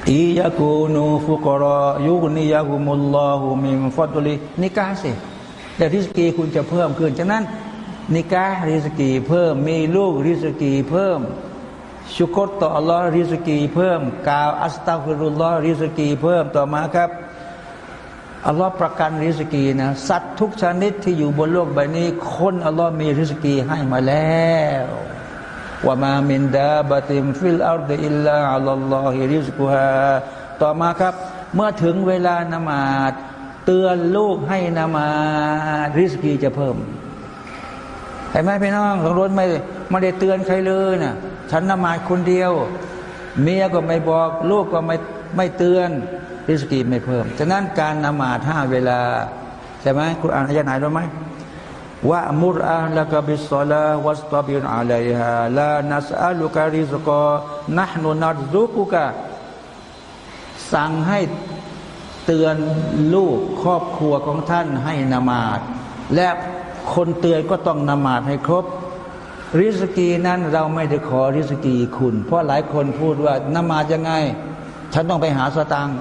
อียากูนูฟุกรอยุกนิยากุมุลลอฮุมิมฟัดลินิกาสิแต่ริสกีคุณจะเพิ่มขึ้น ฉะนั้น นิการิสกีเพิ่มมีลูกริสกีเพิ่ม ชุกรต่ออัลลอฮ์ริสกีเพิ่มกาวอัสตัฟิรุลลอฮ์ริสกีเพิ่มต่อมาครับอัลลอฮ์ประกัน رزق นะสัตว์ทุกชนิดที่อยู่บนโลกใบนี้ คนอัลลอฮ์มี رزق ให้มาแล้ว وما من دابة في الأرض إلا على الله رزقها ต่อมาครับ เมื่อถึงเวลานมาซเตือนลูกให้นามาริสกีจะเพิ่มเห็นไหมพี่น้องหลวงรถไม่ไม่ได้เตือนใครเลยนะ่ะ ฉันนมาดคนเดียว เมียก็ไม่บอก ลูกก็ไม่ไม่เตือนริสกีไม่เพิ่ม ฉะนั้นการนมาดห้าเวลา ใช่ไหมคุณอ่านอายะไหนรู้ไหมว่ามุรอาลกบิสลาวัสตบินอาลัยฮาลานัสอาลุการิสกอนะฮนุนัดซุกุกะสั่งให้เตือนลูกครอบครัวของท่านให้นมาดและคนเตือนก็ต้องนมาดให้ครบ ริสกีนั้นเราไม่ได้ขอริสกีคุณ เพราะหลายคนพูดว่านมาดยังไง ฉันต้องไปหาสตางค์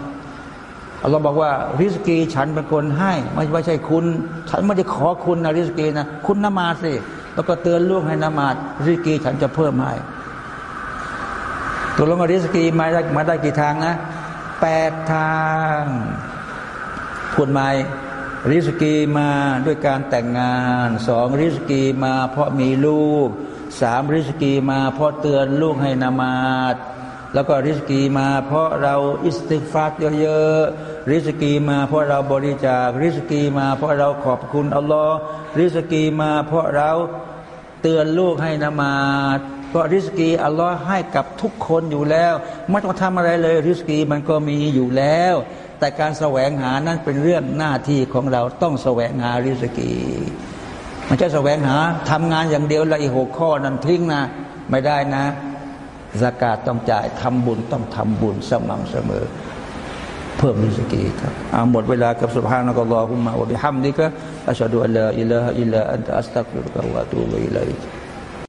เราบอกว่าริสกีฉันเป็นคนให้ไม่ไม่ใช่คุณ ฉันไม่ได้ขอคุณนะริสกีนะคุณนมาสิแล้วก็เตือนลูกให้นมาดริสกีฉันจะเพิ่มให้ตัวลงริสกีมาได้มาได้กี่ทางนะแปดทางพูดใหม่ ริสกีมาด้วยการแต่งงานสองริสกีมาเพราะมีลูกสามริสกีมาเพราะเตือนลูกให้นามาดแล้วก็ริสกีมาเพราะเราอิสติฟาตเยอะๆริสกีมาเพราะเราบริจาคริสกีมาเพราะเราขอบคุณอัลลอฮ์ริสกีมาเพราะเราเตือนลูกให้นามาดเพราะ رزق อัลลอฮ์ให้กับทุกคนอยู่แล้ว ไม่ต้องทำอะไรเลย رزق มันก็มีอยู่แล้ว แต่การแสวงหานั้นเป็นเรื่องหน้าที่ของเราต้องแสวงหา رزق มันจะแสวงหาทำงานอย่างเดียวละอีหกข้อนั้นทิ้งนะ ไม่ได้นะซะกาตต้องจ่ายทำบุญต้องทำบุญสม่ำเสมอ เพิ่ม رزق ครับเอาหมดเวลากับสุภาพนักลอฮุมะวะบิฮัมดิกะอัชฮะดุอัลลอฮอิลลาฮอิลลาอันตะอัสตักฟิรุกะวะตูบิอิลัย